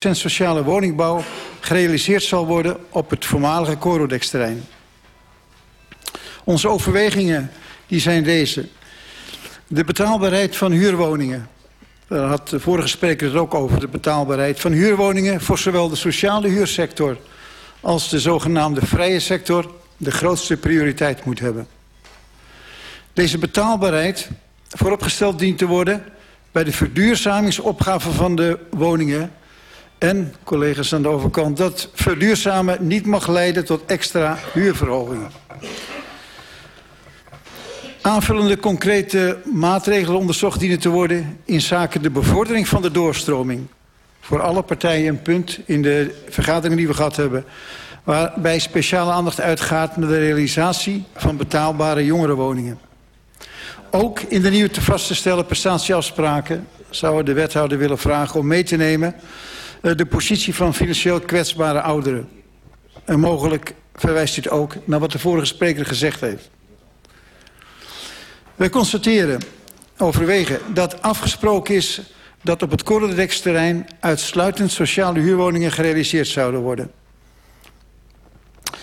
sociale woningbouw gerealiseerd zal worden op het voormalige Corodex-terrein. Onze overwegingen die zijn deze. De betaalbaarheid van huurwoningen. Daar had de vorige spreker het ook over, de betaalbaarheid van huurwoningen... voor zowel de sociale huursector als de zogenaamde vrije sector... de grootste prioriteit moet hebben. Deze betaalbaarheid vooropgesteld dient te worden... bij de verduurzamingsopgave van de woningen... en, collega's aan de overkant, dat verduurzamen niet mag leiden tot extra huurverhogingen. Aanvullende concrete maatregelen onderzocht dienen te worden... in zaken de bevordering van de doorstroming. Voor alle partijen een punt in de vergadering die we gehad hebben... waarbij speciale aandacht uitgaat naar de realisatie van betaalbare jongerenwoningen. Ook in de nieuw te vast te stellen prestatieafspraken... zouden de wethouder willen vragen om mee te nemen... Uh, de positie van financieel kwetsbare ouderen. En mogelijk verwijst dit ook naar wat de vorige spreker gezegd heeft. Wij constateren, overwegen, dat afgesproken is dat op het Corredex-terrein uitsluitend sociale huurwoningen gerealiseerd zouden worden.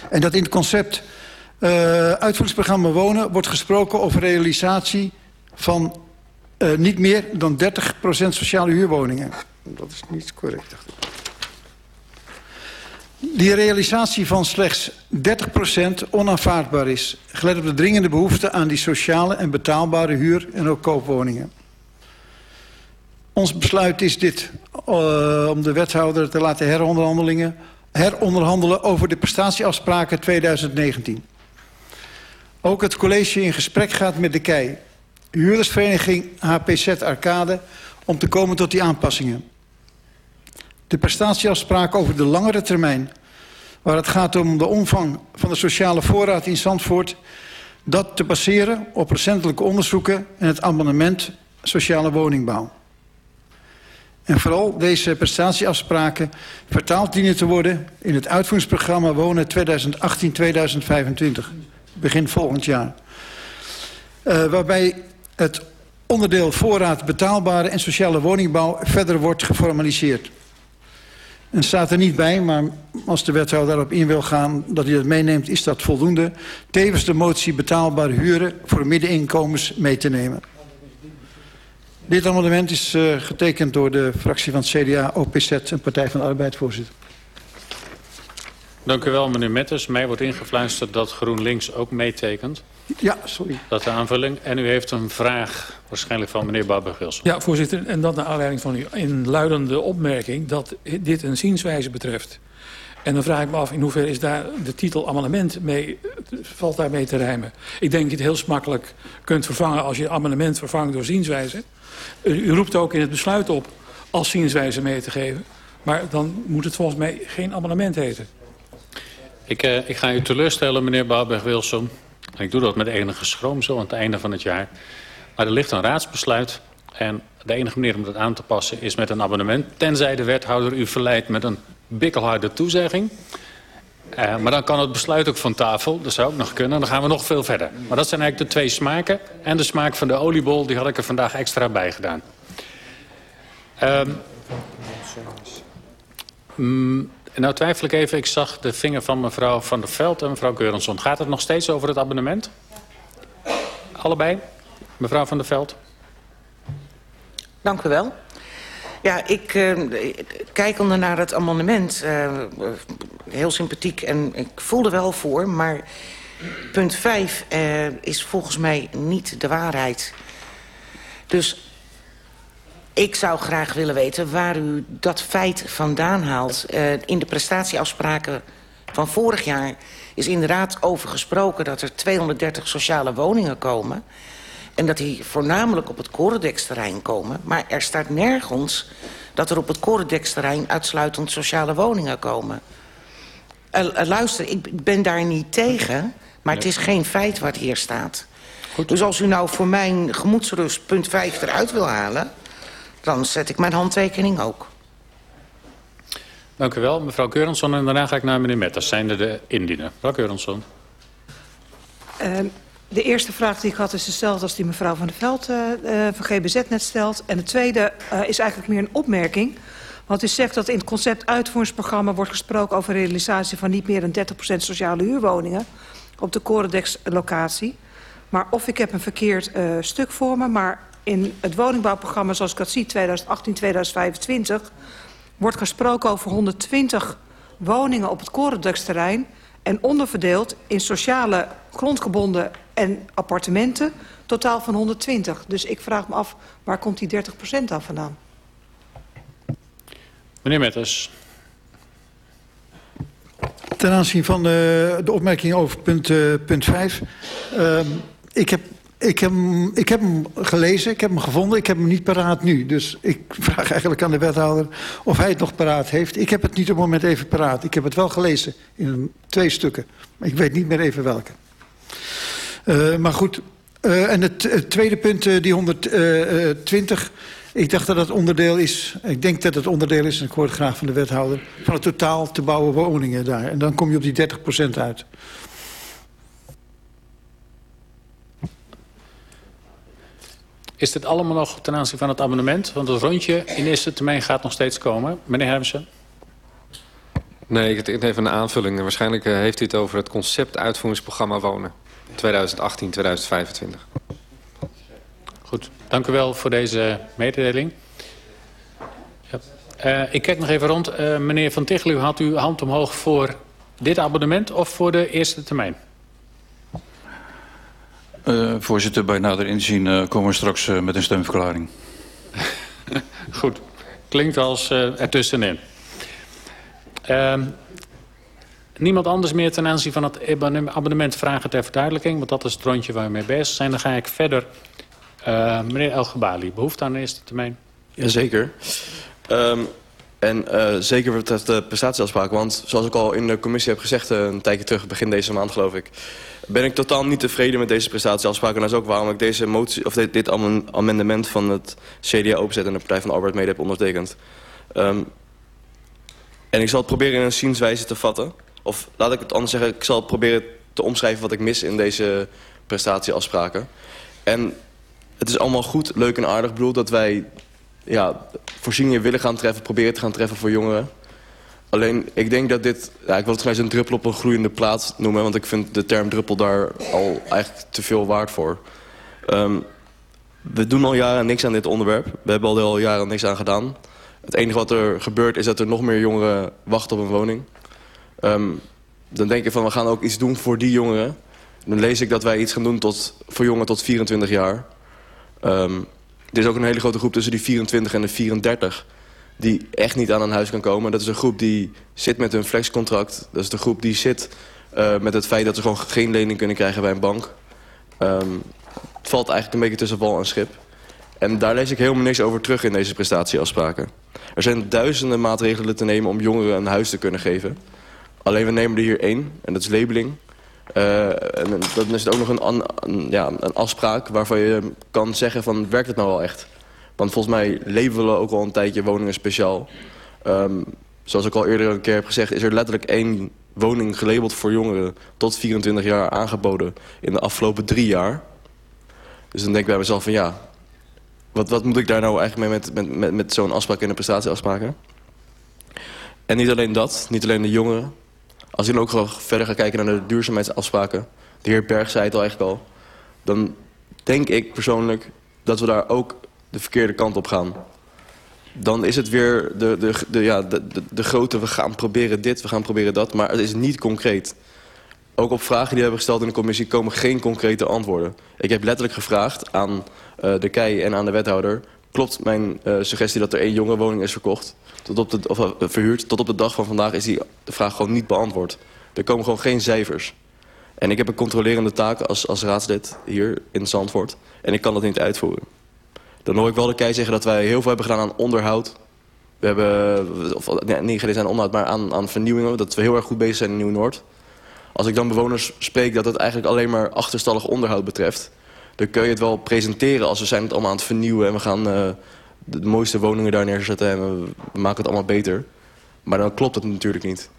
En dat in het concept uh, uitvoeringsprogramma Wonen wordt gesproken over realisatie van uh, niet meer dan 30% sociale huurwoningen. Dat is niet correct. Die realisatie van slechts 30% onaanvaardbaar is... gelet op de dringende behoefte aan die sociale en betaalbare huur- en ook koopwoningen. Ons besluit is dit, uh, om de wethouder te laten heronderhandelingen, heronderhandelen over de prestatieafspraken 2019. Ook het college in gesprek gaat met de KEI, huurdersvereniging HPZ Arcade, om te komen tot die aanpassingen. De prestatieafspraak over de langere termijn, waar het gaat om de omvang van de sociale voorraad in Zandvoort, dat te baseren op recentelijke onderzoeken en het abonnement sociale woningbouw. En vooral deze prestatieafspraken vertaald dienen te worden in het uitvoeringsprogramma Wonen 2018-2025, begin volgend jaar. Uh, waarbij het onderdeel voorraad betaalbare en sociale woningbouw verder wordt geformaliseerd. En staat er niet bij, maar als de wethouder daarop in wil gaan... dat hij dat meeneemt, is dat voldoende. Tevens de motie betaalbare huren voor middeninkomens mee te nemen. Dit amendement is uh, getekend door de fractie van CDA, OPZ en Partij van de Arbeid, voorzitter. Dank u wel, meneer Metters. Mij wordt ingefluisterd dat GroenLinks ook meetekent. Ja, sorry. Dat de aanvulling. En u heeft een vraag waarschijnlijk van meneer Babber-Wilson. Ja, voorzitter. En dat naar aanleiding van uw inluidende opmerking... dat dit een zienswijze betreft. En dan vraag ik me af in hoeverre is daar de titel amendement mee, valt daarmee te rijmen. Ik denk dat je het heel smakkelijk kunt vervangen als je amendement vervangt door zienswijze. U roept ook in het besluit op als zienswijze mee te geven. Maar dan moet het volgens mij geen amendement heten. Ik, uh, ik ga u teleurstellen, meneer Bouwberg-Wilson. Ik doe dat met enige schroom zo aan het einde van het jaar. Maar er ligt een raadsbesluit. En de enige manier om dat aan te passen is met een abonnement. Tenzij de wethouder u verleidt met een bikkelharde toezegging. Uh, maar dan kan het besluit ook van tafel. Dat zou ook nog kunnen. Dan gaan we nog veel verder. Maar dat zijn eigenlijk de twee smaken. En de smaak van de oliebol, die had ik er vandaag extra bij gedaan. Um, mm, nou twijfel ik even. Ik zag de vinger van mevrouw Van der Veld en mevrouw Keurensson. Gaat het nog steeds over het abonnement? Allebei? Mevrouw Van der Veld? Dank u wel. Ja, ik uh, kijk onder naar het amendement. Uh, heel sympathiek en ik voel er wel voor. Maar punt 5 uh, is volgens mij niet de waarheid. Dus ik zou graag willen weten waar u dat feit vandaan haalt. Uh, in de prestatieafspraken van vorig jaar is inderdaad over gesproken... dat er 230 sociale woningen komen... En dat die voornamelijk op het Corendex-terrein komen. Maar er staat nergens dat er op het Corendex-terrein uitsluitend sociale woningen komen. Uh, uh, luister, ik ben daar niet tegen, maar het is geen feit wat hier staat. Goed. Dus als u nou voor mijn gemoedsrust punt 5 eruit wil halen... dan zet ik mijn handtekening ook. Dank u wel, mevrouw Keurensson. En daarna ga ik naar meneer Metters. Zijn er de indiener? Mevrouw Keurensson. Uh, de eerste vraag die ik had is dezelfde als die mevrouw Van der Veld uh, van GBZ net stelt. En de tweede uh, is eigenlijk meer een opmerking. Want u zegt dat in het concept uitvoeringsprogramma wordt gesproken over realisatie van niet meer dan 30% sociale huurwoningen op de Corendex locatie. Maar of ik heb een verkeerd uh, stuk voor me, maar in het woningbouwprogramma zoals ik dat zie, 2018-2025, wordt gesproken over 120 woningen op het Corendex-terrein en onderverdeeld in sociale grondgebonden en appartementen, totaal van 120. Dus ik vraag me af, waar komt die 30% dan vandaan? Meneer Metters. Ten aanzien van de, de opmerking over punt, uh, punt 5. Uh, ik, heb, ik, heb, ik heb hem gelezen, ik heb hem gevonden, ik heb hem niet paraat nu. Dus ik vraag eigenlijk aan de wethouder of hij het nog paraat heeft. Ik heb het niet op het moment even paraat. Ik heb het wel gelezen in twee stukken. Maar ik weet niet meer even welke. Uh, maar goed, uh, en het, tweede punt, uh, die 120... Ik dacht dat het onderdeel is, ik denk dat het onderdeel is... en ik hoor het graag van de wethouder... van het totaal te bouwen woningen daar. En dan kom je op die 30% uit. Is dit allemaal nog ten aanzien van het abonnement? Want het rondje in eerste termijn gaat nog steeds komen. Meneer Hermsen. Nee, ik heb even een aanvulling. Waarschijnlijk heeft u het over het concept uitvoeringsprogramma wonen. 2018, 2025. Goed, dank u wel voor deze mededeling. Ja. Uh, ik kijk nog even rond. Uh, meneer Van Tichelen, had u hand omhoog voor dit abonnement of voor de eerste termijn? Uh, voorzitter, bij nader inzien uh, komen we straks uh, met een steunverklaring. Goed, klinkt als ertussenin. Ehm, niemand anders meer ten aanzien van het abonnement vragen ter verduidelijking... want dat is het rondje waar we mee bezig zijn. Dan ga ik verder. meneer Elgebali, behoefte aan de eerste termijn? Jazeker. Um, en uh, zeker wat betreft de prestatieafspraken. Want zoals ik al in de commissie heb gezegd, uh, een tijdje terug, begin deze maand geloof ik... ben ik totaal niet tevreden met deze prestatieafspraken. En dat is ook waarom ik deze motie, of dit, dit amendement van het CDA opzet... en de Partij van Arbeid mede heb ondertekend. Um, en ik zal het proberen in een zienswijze te vatten. Of laat ik het anders zeggen, ik zal proberen te omschrijven wat ik mis in deze prestatieafspraken. En het is allemaal goed, leuk en aardig. Ik bedoel dat wij ja, voorzieningen willen gaan treffen, proberen te gaan treffen voor jongeren. Alleen, ik denk dat dit... Ja, ik wil het eens een druppel op een gloeiende plaat noemen... want ik vind de term druppel daar al eigenlijk te veel waard voor. Um, we doen al jaren niks aan dit onderwerp. We hebben al jaren niks aan gedaan. Het enige wat er gebeurt is dat er nog meer jongeren wachten op een woning. Um, dan denk ik van, we gaan ook iets doen voor die jongeren. Dan lees ik dat wij iets gaan doen tot, voor jongeren tot 24 jaar. Um, er is ook een hele grote groep tussen die 24 en de 34 die echt niet aan een huis kan komen. Dat is een groep die zit met hun flexcontract. Dat is de groep die zit uh, met het feit dat ze gewoon geen lening kunnen krijgen bij een bank. Um, het valt eigenlijk een beetje tussen wal en schip. En daar lees ik helemaal niks over terug in deze prestatieafspraken. Er zijn duizenden maatregelen te nemen om jongeren een huis te kunnen geven. Alleen we nemen er hier één, en dat is labeling. Uh, en dan is het ook nog een, een, ja, een afspraak waarvan je kan zeggen van werkt het nou wel echt? Want volgens mij leven we ook al een tijdje woningen speciaal. Um, zoals ik al eerder een keer heb gezegd is er letterlijk één woning gelabeld voor jongeren tot 24 jaar aangeboden in de afgelopen drie jaar. Dus dan denk ik bij mezelf van ja, wat, wat moet ik daar nou eigenlijk mee met, met, met, zo'n afspraak in de prestatieafspraken? En niet alleen dat, niet alleen de jongeren, als ik dan ook gewoon verder ga kijken naar de duurzaamheidsafspraken... de heer Berg zei het al eigenlijk al... dan denk ik persoonlijk dat we daar ook de verkeerde kant op gaan. Dan is het weer de, de, de, ja, de, de, de grote... we gaan proberen dit, we gaan proberen dat... maar het is niet concreet. Ook op vragen die we hebben gesteld in de commissie... komen geen concrete antwoorden. Ik heb letterlijk gevraagd aan uh, de KEI en aan de wethouder... klopt mijn uh, suggestie dat er één jonge woning is verkocht tot op de, of, uh, verhuurd. Tot op de dag van vandaag is die vraag gewoon niet beantwoord. Er komen gewoon geen cijfers. En ik heb een controlerende taak als, als raadslid hier in Zandvoort. En ik kan dat niet uitvoeren. Dan hoor ik wel de kei zeggen dat wij heel veel hebben gedaan aan onderhoud. We hebben, of nee, niet gedaan aan onderhoud, maar aan, aan vernieuwingen. Dat we heel erg goed bezig zijn in Nieuw-Noord. Als ik dan bewoners spreek dat het eigenlijk alleen maar achterstallig onderhoud betreft... dan kun je het wel presenteren als we zijn het allemaal aan het vernieuwen... en we gaan uh, de mooiste woningen daar neerzetten en we maken het allemaal beter. Maar dan klopt het natuurlijk niet.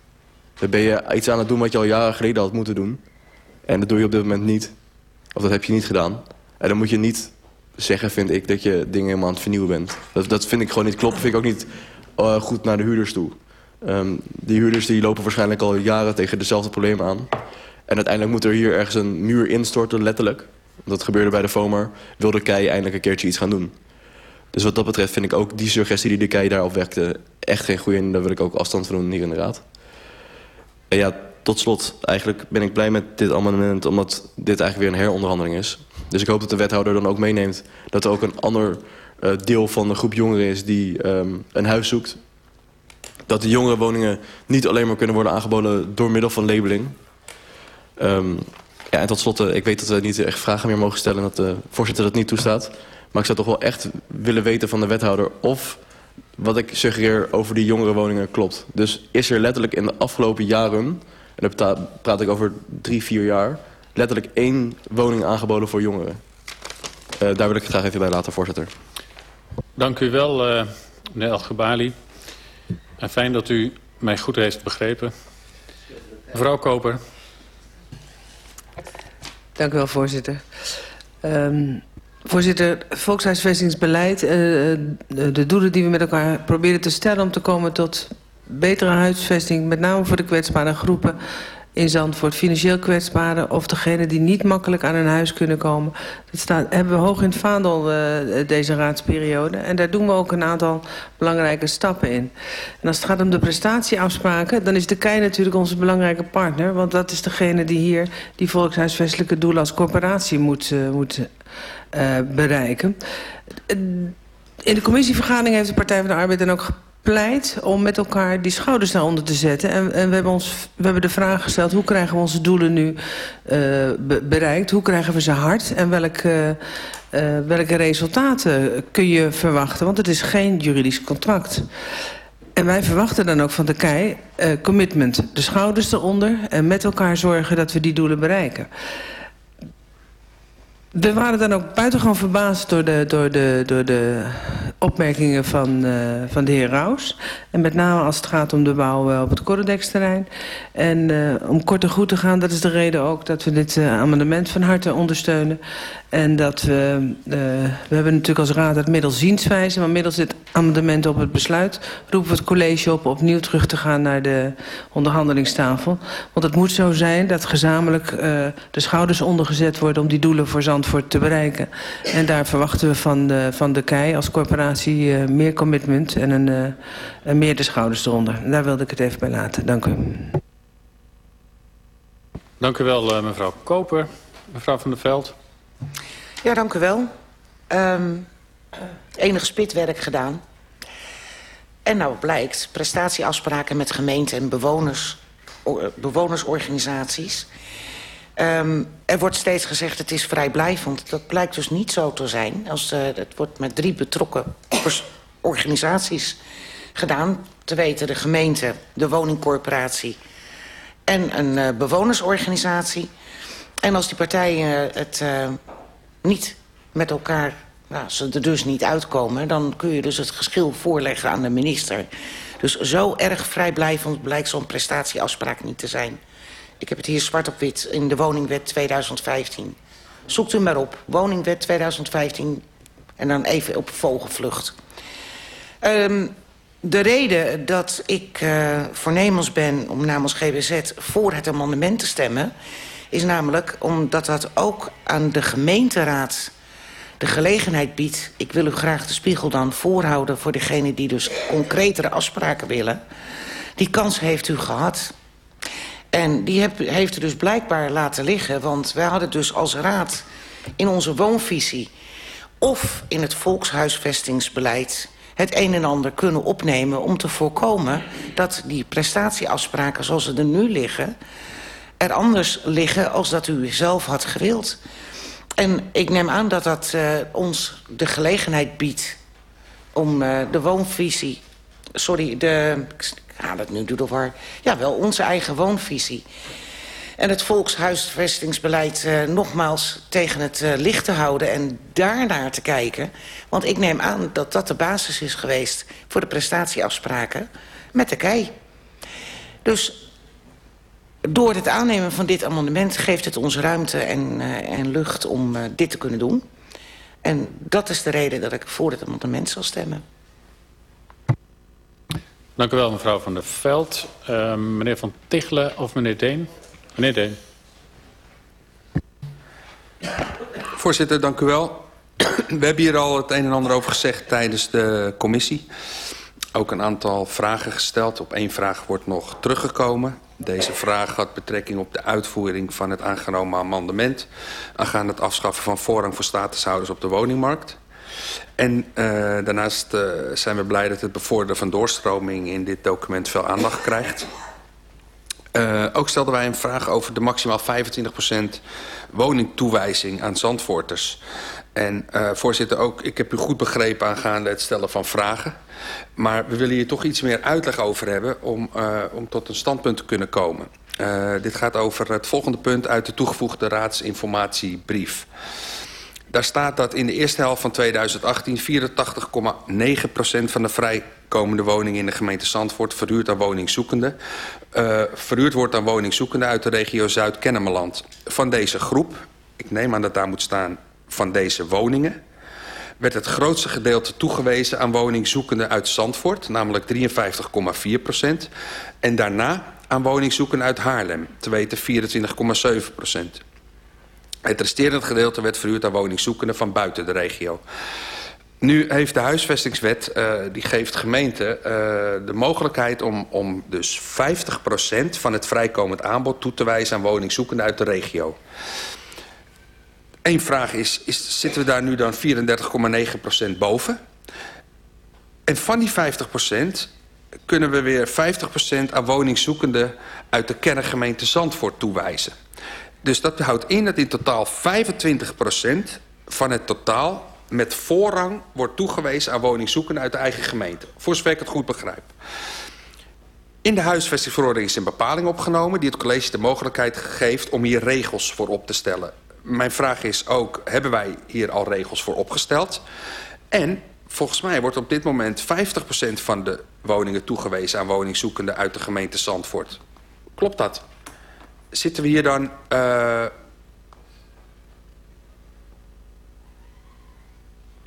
Dan ben je iets aan het doen wat je al jaren geleden had moeten doen. En dat doe je op dit moment niet. Of dat heb je niet gedaan. En dan moet je niet zeggen, vind ik, dat je dingen helemaal aan het vernieuwen bent. Dat, dat vind ik gewoon niet kloppen. Vind ik ook niet uh, goed naar de huurders toe. Um, die huurders die lopen waarschijnlijk al jaren tegen dezelfde problemen aan. En uiteindelijk moet er hier ergens een muur instorten, letterlijk. Dat gebeurde bij de FOMAR. Wilde KEI eindelijk een keertje iets gaan doen. Dus wat dat betreft vind ik ook die suggestie die de KEI daarop wekte... echt geen goede en daar wil ik ook afstand van doen hier in de Raad. En ja, tot slot, eigenlijk ben ik blij met dit amendement... omdat dit eigenlijk weer een heronderhandeling is. Dus ik hoop dat de wethouder dan ook meeneemt... dat er ook een ander uh, deel van de groep jongeren is die um, een huis zoekt. Dat de jongerenwoningen niet alleen maar kunnen worden aangeboden... door middel van labeling. Um, ja, en tot slot, ik weet dat we niet echt vragen meer mogen stellen... dat de voorzitter dat niet toestaat. Maar ik zou toch wel echt willen weten van de wethouder... of wat ik suggereer over die jongerenwoningen klopt. Dus is er letterlijk in de afgelopen jaren... en dan praat ik over drie, vier jaar... letterlijk één woning aangeboden voor jongeren. Uh, daar wil ik het graag even bij laten, voorzitter. Dank u wel, uh, meneer Algebali. En fijn dat u mij goed heeft begrepen. Mevrouw Koper. Dank u wel, voorzitter. Um, voorzitter, volkshuisvestingsbeleid, uh, de doelen die we met elkaar proberen te stellen om te komen tot betere huisvesting, met name voor de kwetsbare groepen, in Zandvoort, financieel kwetsbaren... of degenen die niet makkelijk aan een huis kunnen komen. Dat staat, hebben we hoog in het vaandel uh, deze raadsperiode. En daar doen we ook een aantal belangrijke stappen in. En als het gaat om de prestatieafspraken... dan is de KEI natuurlijk onze belangrijke partner. Want dat is degene die hier die volkshuisvestelijke doelen als corporatie moet, uh, moet uh, bereiken. In de commissievergadering heeft de Partij van de Arbeid dan ook pleit om met elkaar die schouders daaronder te zetten. En, en we, hebben ons, we hebben de vraag gesteld, hoe krijgen we onze doelen nu uh, be bereikt? Hoe krijgen we ze hard? En welke, uh, welke resultaten kun je verwachten? Want het is geen juridisch contract. En wij verwachten dan ook van de KEI commitment. De schouders eronder en met elkaar zorgen dat we die doelen bereiken. We waren dan ook buitengewoon verbaasd door de, door de, door de opmerkingen van, uh, van de heer Raus. En met name als het gaat om de bouw uh, op het Corredex-terrein. En uh, om kort en goed te gaan, dat is de reden ook dat we dit amendement van harte ondersteunen. En dat we, we hebben natuurlijk als raad het middel zienswijze, maar middels dit amendement op het besluit roepen we het college op opnieuw terug te gaan naar de onderhandelingstafel. Want het moet zo zijn dat gezamenlijk de schouders ondergezet worden om die doelen voor Zandvoort te bereiken. En daar verwachten we van de, van de KEI als corporatie uh, meer commitment en een, uh, een meer de schouders eronder. En daar wilde ik het even bij laten. Dank u. Dank u wel, mevrouw Koper. Mevrouw van der Veld. Ja, dank u wel. Um, enig spitwerk gedaan. En nou blijkt, prestatieafspraken met gemeenten en bewoners, bewonersorganisaties. Um, er wordt steeds gezegd het is vrijblijvend. Dat blijkt dus niet zo te zijn. Als de, het wordt met drie betrokken organisaties gedaan. Te weten de gemeente, de woningcorporatie en een uh, bewonersorganisatie. En als die partijen het uh, niet met elkaar, nou, ze er dus niet uitkomen... dan kun je dus het geschil voorleggen aan de minister. Dus zo erg vrijblijvend blijkt zo'n prestatieafspraak niet te zijn. Ik heb het hier zwart op wit in de woningwet 2015. Zoekt u maar op, woningwet 2015 en dan even op vogelvlucht. Um, de reden dat ik uh, voornemens ben om namens GBZ voor het amendement te stemmen is namelijk omdat dat ook aan de gemeenteraad de gelegenheid biedt... ik wil u graag de spiegel dan voorhouden voor degene die dus concretere afspraken willen. Die kans heeft u gehad. En die heb, heeft u dus blijkbaar laten liggen, want wij hadden dus als raad in onze woonvisie... of in het volkshuisvestingsbeleid het een en ander kunnen opnemen... om te voorkomen dat die prestatieafspraken zoals ze er nu liggen er anders liggen als dat u zelf had gewild. En ik neem aan dat dat uh, ons de gelegenheid biedt om uh, de woonvisie... Sorry, de, haal het nu war. Ja, wel onze eigen woonvisie. En het volkshuisvestingsbeleid uh, nogmaals tegen het uh, licht te houden... en daarnaar te kijken. Want ik neem aan dat dat de basis is geweest... voor de prestatieafspraken met de KEI. Dus door het aannemen van dit amendement geeft het ons ruimte en, uh, en lucht om uh, dit te kunnen doen. En dat is de reden dat ik voor het amendement zal stemmen. Dank u wel, mevrouw Van der Veld. Uh, meneer Van Tichelen of meneer Deen? Meneer Deen. Voorzitter, dank u wel. We hebben hier al het een en ander over gezegd tijdens de commissie. Ook een aantal vragen gesteld. Op één vraag wordt nog teruggekomen. Deze vraag had betrekking op de uitvoering van het aangenomen amendement... aangaande het afschaffen van voorrang voor statushouders op de woningmarkt. En uh, daarnaast uh, zijn we blij dat het bevorderen van doorstroming in dit document veel aandacht krijgt. Uh, ook stelden wij een vraag over de maximaal 25% woningtoewijzing aan Zandvoorters. En uh, voorzitter, ook, ik heb u goed begrepen aangaande het stellen van vragen. Maar we willen hier toch iets meer uitleg over hebben om, uh, om tot een standpunt te kunnen komen. Dit gaat over het volgende punt uit de toegevoegde raadsinformatiebrief. Daar staat dat in de eerste helft van 2018 84,9% van de vrijkomende woningen in de gemeente Zandvoort verhuurd aan woningzoekenden. Uh, verhuurd wordt aan woningzoekenden uit de regio Zuid-Kennemerland. Van deze groep, ik neem aan dat daar moet staan van deze woningen werd het grootste gedeelte toegewezen aan woningzoekenden uit Zandvoort, namelijk 53,4 procent. En daarna aan woningzoekenden uit Haarlem, te weten 24,7 procent. Het resterende gedeelte werd verhuurd aan woningzoekenden van buiten de regio. Nu heeft de huisvestingswet, uh, die geeft gemeenten uh, de mogelijkheid om, om dus 50% van het vrijkomend aanbod toe te wijzen aan woningzoekenden uit de regio. Eén vraag is, is, zitten we daar nu dan 34,9% boven? En van die 50% kunnen we weer 50% aan woningzoekenden uit de kerngemeente Zandvoort toewijzen. Dus dat houdt in dat in totaal 25% van het totaal met voorrang wordt toegewezen aan woningzoekenden uit de eigen gemeente. Voor zover ik het goed begrijp. In de huisvestingsverordening is een bepaling opgenomen... die het college de mogelijkheid geeft om hier regels voor op te stellen. Mijn vraag is ook, hebben wij hier al regels voor opgesteld? En volgens mij wordt op dit moment 50% van de woningen toegewezen... aan woningzoekenden uit de gemeente Zandvoort. Klopt dat? Zitten we hier dan... Uh,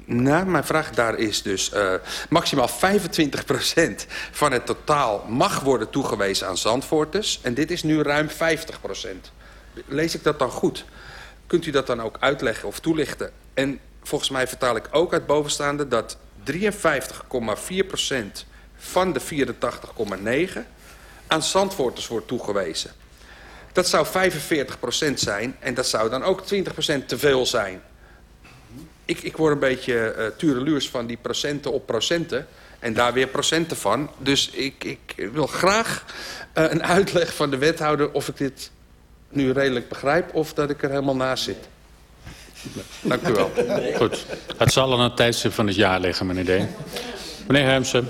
Nou, mijn vraag daar is dus... Uh, maximaal 25% van het totaal mag worden toegewezen aan Zandvoorters. En dit is nu ruim 50%. Lees ik dat dan goed? Kunt u dat dan ook uitleggen of toelichten? En volgens mij vertaal ik ook uit bovenstaande... dat 53,4% van de 84,9% aan Zandvoorters wordt toegewezen. Dat zou 45% zijn en dat zou dan ook 20% te veel zijn ik, ik word een beetje uh, tureluurs van die procenten op procenten. En daar weer procenten van. Dus ik, ik wil graag uh, een uitleg van de wethouder of ik dit nu redelijk begrijp... of dat ik er helemaal naast zit. Dank u wel. Goed. Het zal aan het tijdstip van het jaar liggen, meneer Deen. Meneer Hermsen.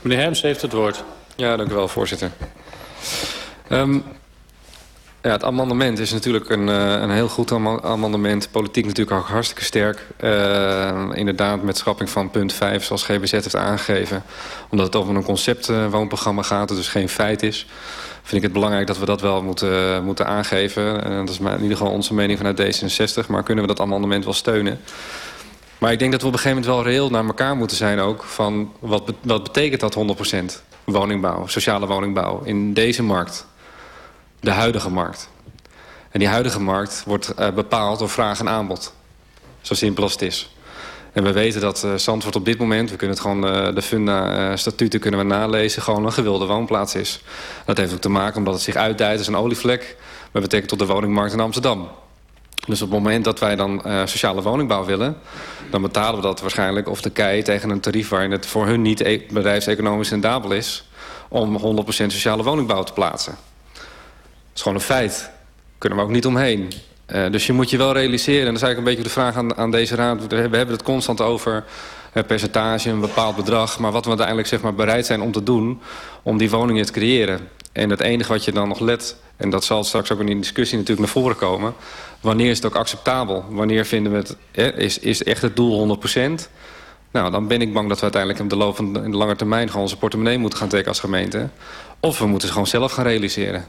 Meneer Hermsen heeft het woord. Ja, dank u wel, voorzitter. Um, ja, het amendement is natuurlijk een, uh, een heel goed amendement. Politiek natuurlijk ook hartstikke sterk. Uh, inderdaad met schrapping van punt 5, zoals GBZ heeft aangegeven. Omdat het over een conceptwoonprogramma uh, gaat, dat dus geen feit is. Vind ik het belangrijk dat we dat wel moeten, moeten aangeven. En dat is in ieder geval onze mening vanuit D66. Maar kunnen we dat amendement wel steunen? Maar ik denk dat we op een gegeven moment wel reëel naar elkaar moeten zijn ook. Van wat, wat betekent dat 100% woningbouw, sociale woningbouw in deze markt? De huidige markt. En die huidige markt wordt uh, bepaald door vraag en aanbod. Zo simpel als het is. En we weten dat uh, Zandvoort op dit moment, we kunnen het gewoon uh, de funda-statuten kunnen we nalezen, gewoon een gewilde woonplaats is. Dat heeft ook te maken omdat het zich uitdijt als een olievlek met betrekking tot de woningmarkt in Amsterdam. Dus op het moment dat wij dan sociale woningbouw willen... dan betalen we dat waarschijnlijk of de kei tegen een tarief... waarin het voor hun niet e bedrijfseconomisch rendabel is... om 100% sociale woningbouw te plaatsen is gewoon een feit. Kunnen we ook niet omheen. Uh, dus je moet je wel realiseren, en dat is eigenlijk een beetje de vraag aan, aan deze raad. We hebben het constant over een percentage, een bepaald bedrag. Maar wat we uiteindelijk zeg maar, bereid zijn om te doen om die woningen te creëren. En het enige wat je dan nog let, en dat zal straks ook in de discussie natuurlijk naar voren komen. Wanneer is het ook acceptabel? Wanneer vinden we het, is, is echt het doel 100%? Nou, dan ben ik bang dat we uiteindelijk in de lange termijn gewoon onze portemonnee moeten gaan trekken als gemeente. Of we moeten het gewoon zelf gaan realiseren.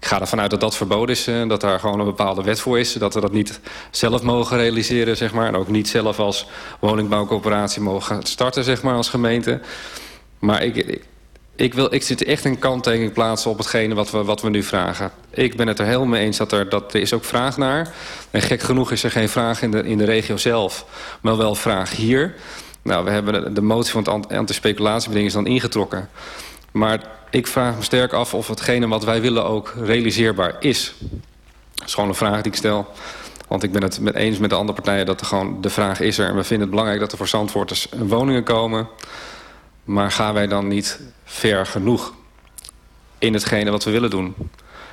Ik ga ervan uit dat dat verboden is. Uh, dat daar gewoon een bepaalde wet voor is. Dat we dat niet zelf mogen realiseren, zeg maar. En ook niet zelf als woningbouwcoöperatie mogen starten, zeg maar, als gemeente. Maar ik, ik, ik, wil, ik zit echt een kanttekening plaatsen op hetgene wat we, wat we nu vragen. Ik ben het er helemaal mee eens dat er, dat er is ook vraag naar. En gek genoeg is er geen vraag in de, in de regio zelf, maar wel vraag hier. Nou, we hebben de, de motie van het antispeculatiebeding is dan ingetrokken. Maar ik vraag me sterk af of hetgene wat wij willen ook realiseerbaar is. Dat is gewoon een vraag die ik stel. Want ik ben het met eens met de andere partijen dat gewoon de vraag is er. En we vinden het belangrijk dat er voor woningen komen. Maar gaan wij dan niet ver genoeg in hetgene wat we willen doen?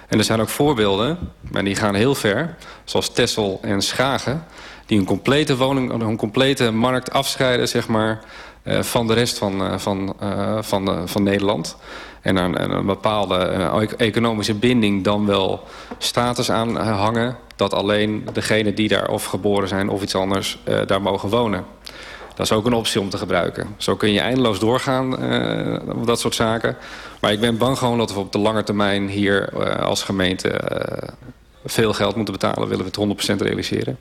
En er zijn ook voorbeelden, maar die gaan heel ver. Zoals Tessel en Schagen. Die een complete, woning, een complete markt afscheiden zeg maar, van de rest van, uh, van, uh, van, van Nederland. En aan een bepaalde economische binding dan wel status aan hangen... dat alleen degenen die daar of geboren zijn of iets anders daar mogen wonen. Dat is ook een optie om te gebruiken. Zo kun je eindeloos doorgaan uh, op dat soort zaken. Maar ik ben bang gewoon dat we op de lange termijn hier als gemeente veel geld moeten betalen. Willen we het 100% realiseren.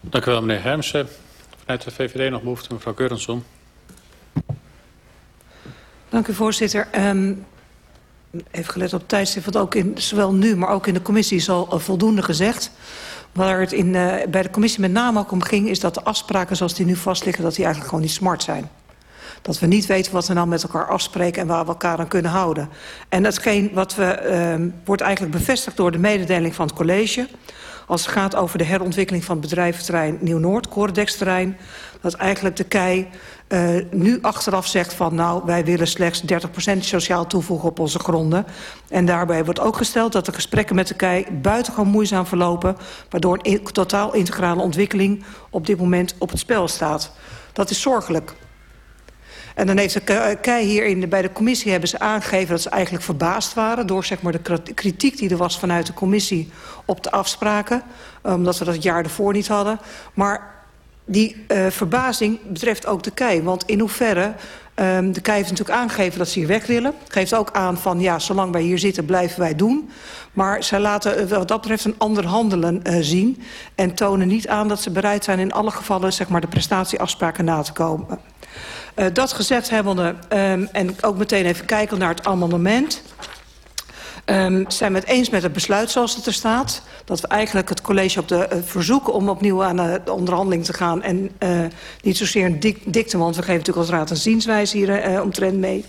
Dank u wel, meneer Hermsen. Vanuit de VVD nog behoefte, mevrouw Keurenson. Dank u, voorzitter. Um, even gelet op tijdstip, wat ook in, zowel nu, maar ook in de commissie is al voldoende gezegd. Waar het in, uh, bij de commissie met name ook om ging... is dat de afspraken zoals die nu vastliggen... dat die eigenlijk gewoon niet smart zijn. Dat we niet weten wat we nou met elkaar afspreken... en waar we elkaar aan kunnen houden. En datgene wat we, uh, wordt eigenlijk bevestigd door de mededeling van het college... als het gaat over de herontwikkeling van het bedrijventerrein Nieuw-Noord... Coredex-terrein, dat eigenlijk de KEI uh, nu achteraf zegt van... nou, wij willen slechts 30% sociaal toevoegen op onze gronden. En daarbij wordt ook gesteld dat de gesprekken met de KEI... buitengewoon moeizaam verlopen... waardoor een totaal integrale ontwikkeling op dit moment op het spel staat. Dat is zorgelijk. En dan heeft de KEI hier in bij de commissie hebben ze aangegeven... dat ze eigenlijk verbaasd waren door zeg maar, de kritiek die er was vanuit de commissie... op de afspraken, omdat we dat het jaar ervoor niet hadden. Maar die uh, verbazing betreft ook de KEI. Want in hoeverre... Um, de KEI heeft natuurlijk aangegeven dat ze hier weg willen. Geeft ook aan van, ja, zolang wij hier zitten, blijven wij doen. Maar zij laten wat dat betreft een ander handelen uh, zien. En tonen niet aan dat ze bereid zijn in alle gevallen... zeg maar, de prestatieafspraken na te komen. Uh, dat gezegd hebbende, um, en ook meteen even kijken naar het amendement... Um, zijn we het eens met het besluit zoals het er staat. Dat we eigenlijk het college op de uh, verzoeken om opnieuw aan uh, de onderhandeling te gaan. En uh, niet zozeer een dik dikte, want we geven natuurlijk als raad een zienswijze hier uh, omtrent mee.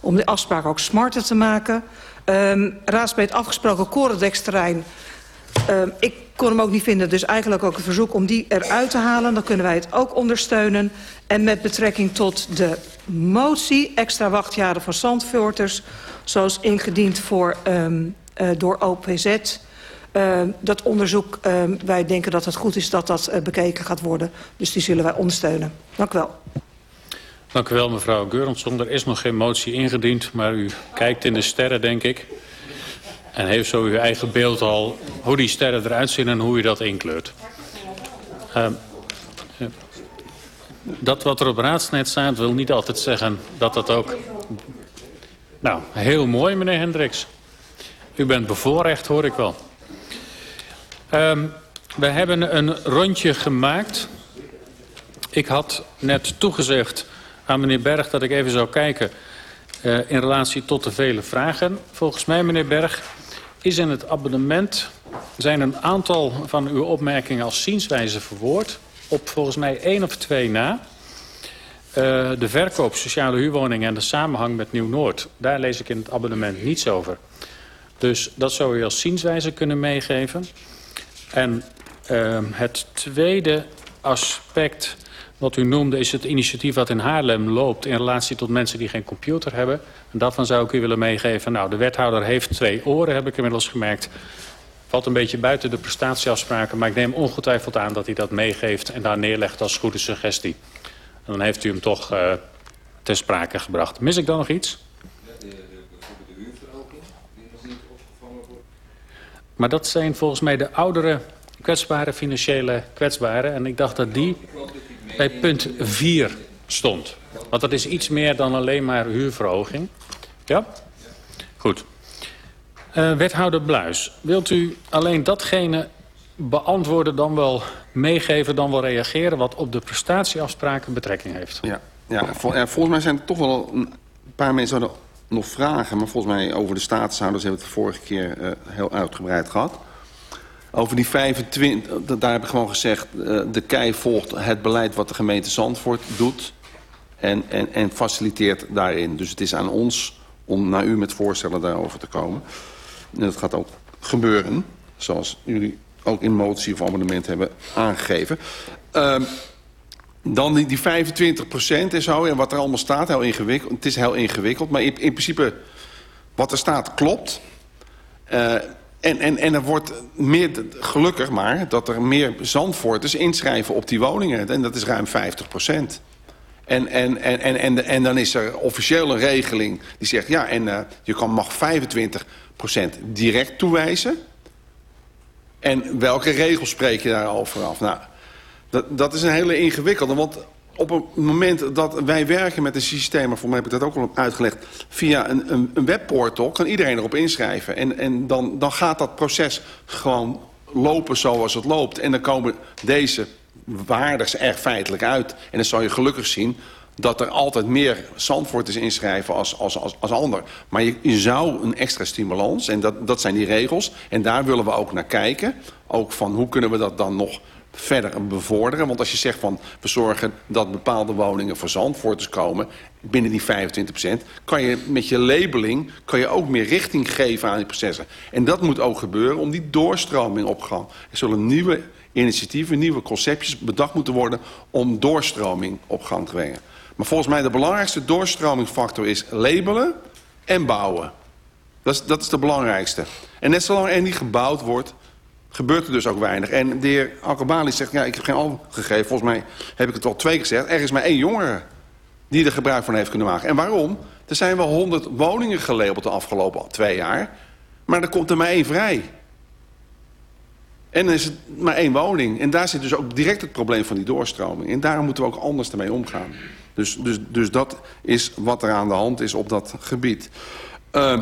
Om de afspraak ook smarter te maken. Um, raadsbreed afgesproken Corendex-terrein. Um, ik kon hem ook niet vinden, dus eigenlijk ook het verzoek om die eruit te halen. Dan kunnen wij het ook ondersteunen. En met betrekking tot de motie extra wachtjaren voor zandvoorters zoals ingediend voor, um, uh, door OPZ. Uh, dat onderzoek, uh, wij denken dat het goed is dat dat uh, bekeken gaat worden. Dus die zullen wij ondersteunen. Dank u wel. Dank u wel, mevrouw Geurensson. Er is nog geen motie ingediend, maar u kijkt in de sterren, denk ik. En heeft zo uw eigen beeld al hoe die sterren eruit zien en hoe u dat inkleurt. Uh, dat wat er op raadsnet staat wil niet altijd zeggen dat dat ook nou, heel mooi, meneer Hendricks. U bent bevoorrecht, hoor ik wel. Um, we hebben een rondje gemaakt. Ik had net toegezegd aan meneer Berg dat ik even zou kijken... Uh, in relatie tot de vele vragen. Volgens mij, meneer Berg, is in het abonnement... zijn een aantal van uw opmerkingen als zienswijze verwoord... op volgens mij één of twee na... Uh, de verkoop sociale huurwoningen en de samenhang met Nieuw-Noord... daar lees ik in het abonnement niets over. Dus dat zou u als zienswijze kunnen meegeven. En uh, het tweede aspect wat u noemde... is het initiatief wat in Haarlem loopt... in relatie tot mensen die geen computer hebben. En daarvan zou ik u willen meegeven... nou, de wethouder heeft twee oren, heb ik inmiddels gemerkt... Valt een beetje buiten de prestatieafspraken... maar ik neem ongetwijfeld aan dat hij dat meegeeft... en daar neerlegt als goede suggestie. En dan heeft u hem toch uh, ter sprake gebracht. Mis ik dan nog iets? Maar dat zijn volgens mij de oudere kwetsbare financiële kwetsbaren. En ik dacht dat die bij punt 4 stond. Want dat is iets meer dan alleen maar huurverhoging. Ja? Goed. Uh, wethouder Bluis, wilt u alleen datgene beantwoorden dan wel meegeven, dan wel reageren... wat op de prestatieafspraken betrekking heeft. Ja. Ja, vol, ja, volgens mij zijn er toch wel een paar mensen nog vragen. Maar volgens mij over de statushouders hebben we het de vorige keer uh, heel uitgebreid gehad. Over die 25, daar heb ik gewoon gezegd... Uh, de KEI volgt het beleid wat de gemeente Zandvoort doet... En, en, en faciliteert daarin. Dus het is aan ons om naar u met voorstellen daarover te komen. En dat gaat ook gebeuren, zoals jullie ook in motie of amendement hebben aangegeven. Uh, dan die, die 25 procent en zo, en wat er allemaal staat, heel ingewikkeld. Het is heel ingewikkeld, maar in, in principe, wat er staat, klopt. Uh, en, en, en er wordt meer, gelukkig maar, dat er meer Zandvoorters inschrijven op die woningen. En dat is ruim 50 procent. En, en, en, en, en, en dan is er officieel een regeling die zegt... ja, en uh, je kan, mag 25% direct toewijzen. En welke regels spreek je daarover af? Nou, dat, dat is een hele ingewikkelde, want op het moment dat wij werken met een systeem... maar voor mij heb ik dat ook al uitgelegd... via een, een, een webportal kan iedereen erop inschrijven. En, en dan, dan gaat dat proces gewoon lopen zoals het loopt. En dan komen deze waardes er feitelijk uit. En dan zal je gelukkig zien dat er altijd meer Zandvoorters inschrijven als, als, als, als ander. Maar je, je zou een extra stimulans, en dat, dat zijn die regels... en daar willen we ook naar kijken. Ook van hoe kunnen we dat dan nog verder bevorderen. Want als je zegt van we zorgen dat bepaalde woningen voor Zandvoorters komen... binnen die 25% kan je met je labeling kan je ook meer richting geven aan die processen. En dat moet ook gebeuren om die doorstroming op gang. Er zullen nieuwe initiatieven, nieuwe conceptjes bedacht moeten worden... om doorstroming op gang te brengen. Maar volgens mij de belangrijkste doorstromingsfactor is labelen en bouwen. Dat is, dat is de belangrijkste. En net zolang er niet gebouwd wordt, gebeurt er dus ook weinig. En de heer Alkabali zegt, ja, ik heb geen antwoord gegeven. Volgens mij heb ik het al twee keer gezegd. Er is maar één jongere die er gebruik van heeft kunnen maken. En waarom? Er zijn wel honderd woningen gelabeld de afgelopen twee jaar. Maar er komt er maar één vrij. En dan is het maar één woning. En daar zit dus ook direct het probleem van die doorstroming. En daarom moeten we ook anders ermee omgaan. Dus, dus, dus dat is wat er aan de hand is op dat gebied. Uh,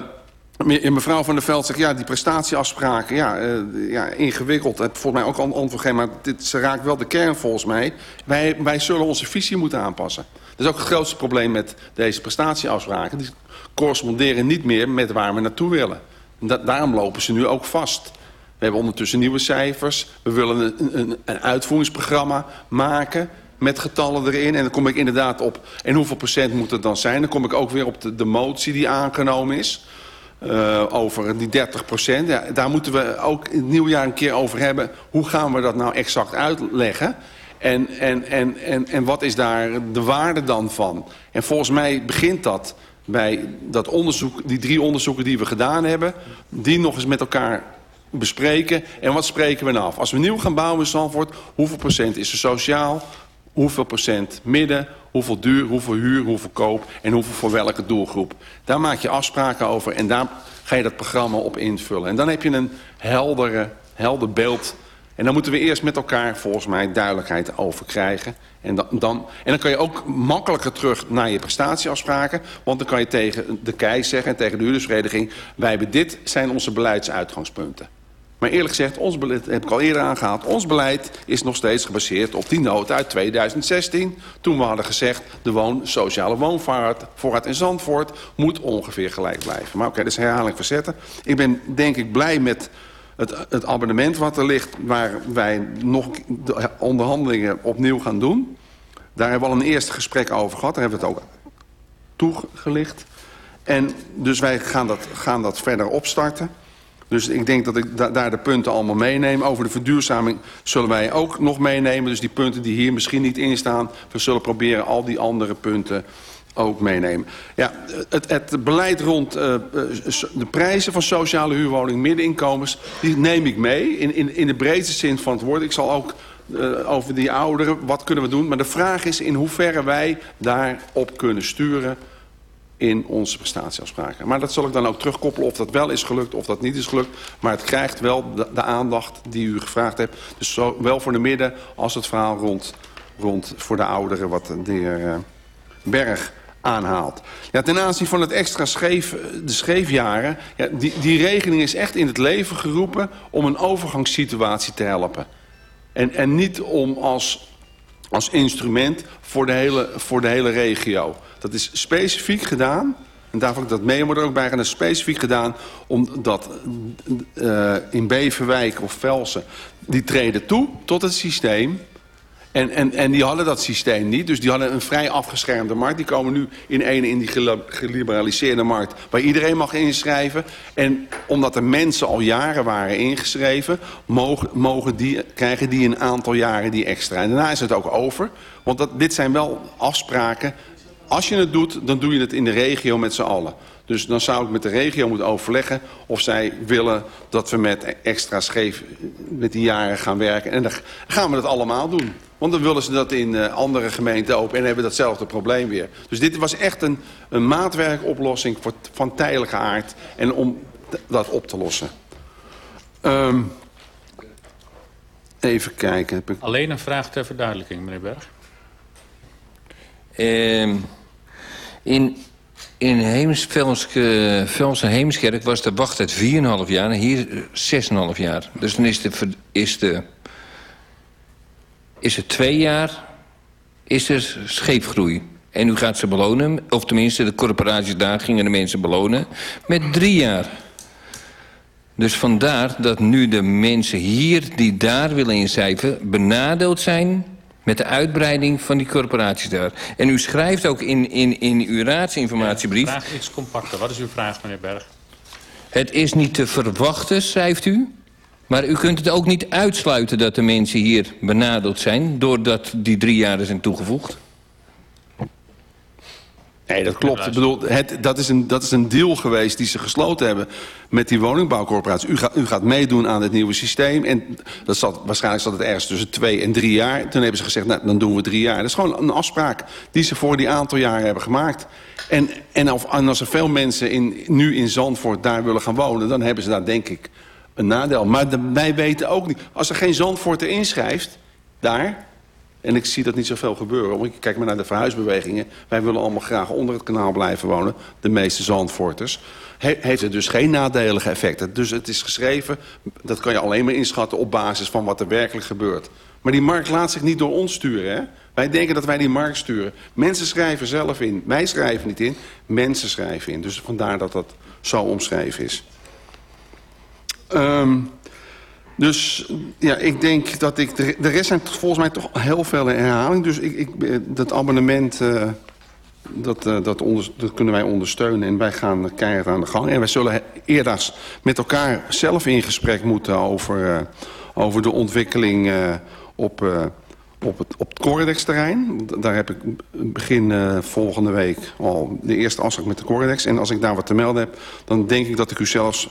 mevrouw van der Veld zegt, ja, die prestatieafspraken, ja, uh, ja ingewikkeld. Heb volgens mij ook een antwoord maar dit, ze raakt wel de kern volgens mij. Wij, wij zullen onze visie moeten aanpassen. Dat is ook het grootste probleem met deze prestatieafspraken. Die corresponderen niet meer met waar we naartoe willen. Da daarom lopen ze nu ook vast. We hebben ondertussen nieuwe cijfers. We willen een, een, een uitvoeringsprogramma maken met getallen erin. En dan kom ik inderdaad op, en hoeveel procent moet het dan zijn? Dan kom ik ook weer op de motie die aangenomen is. Uh, over die 30 procent. Ja, daar moeten we ook in het nieuwjaar een keer over hebben. Hoe gaan we dat nou exact uitleggen? En, en, en, en, en wat is daar de waarde dan van? En volgens mij begint dat bij dat onderzoek, die drie onderzoeken die we gedaan hebben... die nog eens met elkaar bespreken. En wat spreken we nou af? Als we nieuw gaan bouwen in Zandvoort, hoeveel procent is er sociaal? Hoeveel procent midden? Hoeveel duur, hoeveel huur, hoeveel koop en hoeveel voor welke doelgroep? Daar maak je afspraken over en daar ga je dat programma op invullen. En dan heb je een heldere, helder beeld. En dan moeten we eerst met elkaar volgens mij duidelijkheid over krijgen. En dan, dan, en dan kan je ook makkelijker terug naar je prestatieafspraken. Want dan kan je tegen de KEI zeggen en tegen de huurdersvereniging... wij hebben dit zijn onze beleidsuitgangspunten. Maar eerlijk gezegd, ons beleid, heb ik al eerder aangehaald... ons beleid is nog steeds gebaseerd op die nota uit 2016... toen we hadden gezegd, de woon, sociale woonvaart voorraad in Zandvoort... moet ongeveer gelijk blijven. Maar oké, okay, dat is herhaling verzetten. Ik ben denk ik blij met het, het abonnement wat er ligt... waar wij nog de onderhandelingen opnieuw gaan doen. Daar hebben we al een eerste gesprek over gehad. Daar hebben we het ook toegelicht. En dus wij gaan dat, gaan dat verder opstarten... Dus ik denk dat ik da daar de punten allemaal meeneem. Over de verduurzaming zullen wij ook nog meenemen. Dus die punten die hier misschien niet in staan... we zullen proberen al die andere punten ook meenemen. Ja, het, het beleid rond uh, de prijzen van sociale huurwoning, middeninkomens... die neem ik mee in, in, in de breedste zin van het woord. Ik zal ook uh, over die ouderen, wat kunnen we doen? Maar de vraag is in hoeverre wij daarop kunnen sturen in onze prestatieafspraken. Maar dat zal ik dan ook terugkoppelen of dat wel is gelukt of dat niet is gelukt. Maar het krijgt wel de, aandacht die u gevraagd hebt. Dus zowel voor de midden als het verhaal rond, rond voor de ouderen wat de heer uh, Berg aanhaalt. Ja, ten aanzien van het extra scheef, de scheefjaren... Ja, die, die regeling is echt in het leven geroepen om een overgangssituatie te helpen. En, en niet om als als instrument voor de hele, voor de hele regio. Dat is specifiek gedaan en daarvoor dat mee moet er ook bij gaan. Specifiek gedaan omdat uh, in Beverwijk of Velsen... die treden toe tot het systeem. En, en, en die hadden dat systeem niet. Dus die hadden een vrij afgeschermde markt. Die komen nu in een in die geliberaliseerde markt... waar iedereen mag inschrijven. En omdat er mensen al jaren waren ingeschreven... mogen, mogen die, krijgen die een aantal jaren die extra. En daarna is het ook over. Want dat, dit zijn wel afspraken als je het doet, dan doe je het in de regio met z'n allen. Dus dan zou ik met de regio moeten overleggen of zij willen dat we met extra scheef met die jaren gaan werken. En dan gaan we dat allemaal doen. Want dan willen ze dat in uh, andere gemeenten ook en hebben datzelfde probleem weer. Dus dit was echt een, een maatwerkoplossing voor, van tijdelijke aard en om dat op te lossen. Um, even kijken. Alleen een vraag ter verduidelijking, meneer Berg. Um, in, in Heems, Velske, Velsen Heemskerk was de wachttijd 4,5 jaar en hier 6,5 jaar. Dus dan is de, is de is het twee jaar, is er scheepgroei. En u gaat ze belonen, of tenminste de corporaties daar gingen de mensen belonen, met drie jaar. Dus vandaar dat nu de mensen hier die daar willen incijferen... benadeeld zijn met de uitbreiding van die corporaties daar. En u schrijft ook in, in, in uw raadsinformatiebrief... Ja, vraag iets compacter. Wat is uw vraag, meneer Berg? Het is niet te verwachten, schrijft u... Maar u kunt het ook niet uitsluiten dat de mensen hier benadeeld zijn... doordat die drie jaren zijn toegevoegd? Nee, dat klopt. Ik bedoel, het, dat, is een, dat is een deal geweest die ze gesloten hebben met die woningbouwcorporatie. U, gaat, u gaat meedoen aan het nieuwe systeem. En dat zat, waarschijnlijk zat het ergens tussen twee en drie jaar. Toen hebben ze gezegd, nou, dan doen we drie jaar. Dat is gewoon een afspraak die ze voor die aantal jaren hebben gemaakt. En, en, of, en als er veel mensen in, nu in Zandvoort daar willen gaan wonen... dan hebben ze daar denk ik een nadeel. Maar de, wij weten ook niet... Als er geen Zandvoort erin schrijft, daar... En ik zie dat niet zoveel gebeuren. Want kijk maar naar de verhuisbewegingen. Wij willen allemaal graag onder het kanaal blijven wonen. De meeste Zandvoorters. He, heeft het dus geen nadelige effecten. Dus het is geschreven, dat kan je alleen maar inschatten... op basis van wat er werkelijk gebeurt. Maar die markt laat zich niet door ons sturen. Hè? Wij denken dat wij die markt sturen. Mensen schrijven zelf in. Wij schrijven niet in. Mensen schrijven in. Dus vandaar dat dat zo omschreven is. Um, dus ja, ik denk dat ik... De, rest zijn volgens mij toch heel veel herhaling. Dus ik, ik, dat abonnement... Uh, dat, uh, dat, kunnen wij ondersteunen en wij gaan keihard aan de gang. En wij zullen eerder met elkaar zelf in gesprek moeten over, over de ontwikkeling op, op het, op het Corredex-terrein. Daar heb ik begin volgende week al de eerste afspraak met de Corredex. En als ik daar wat te melden heb, dan denk ik dat ik u zelfs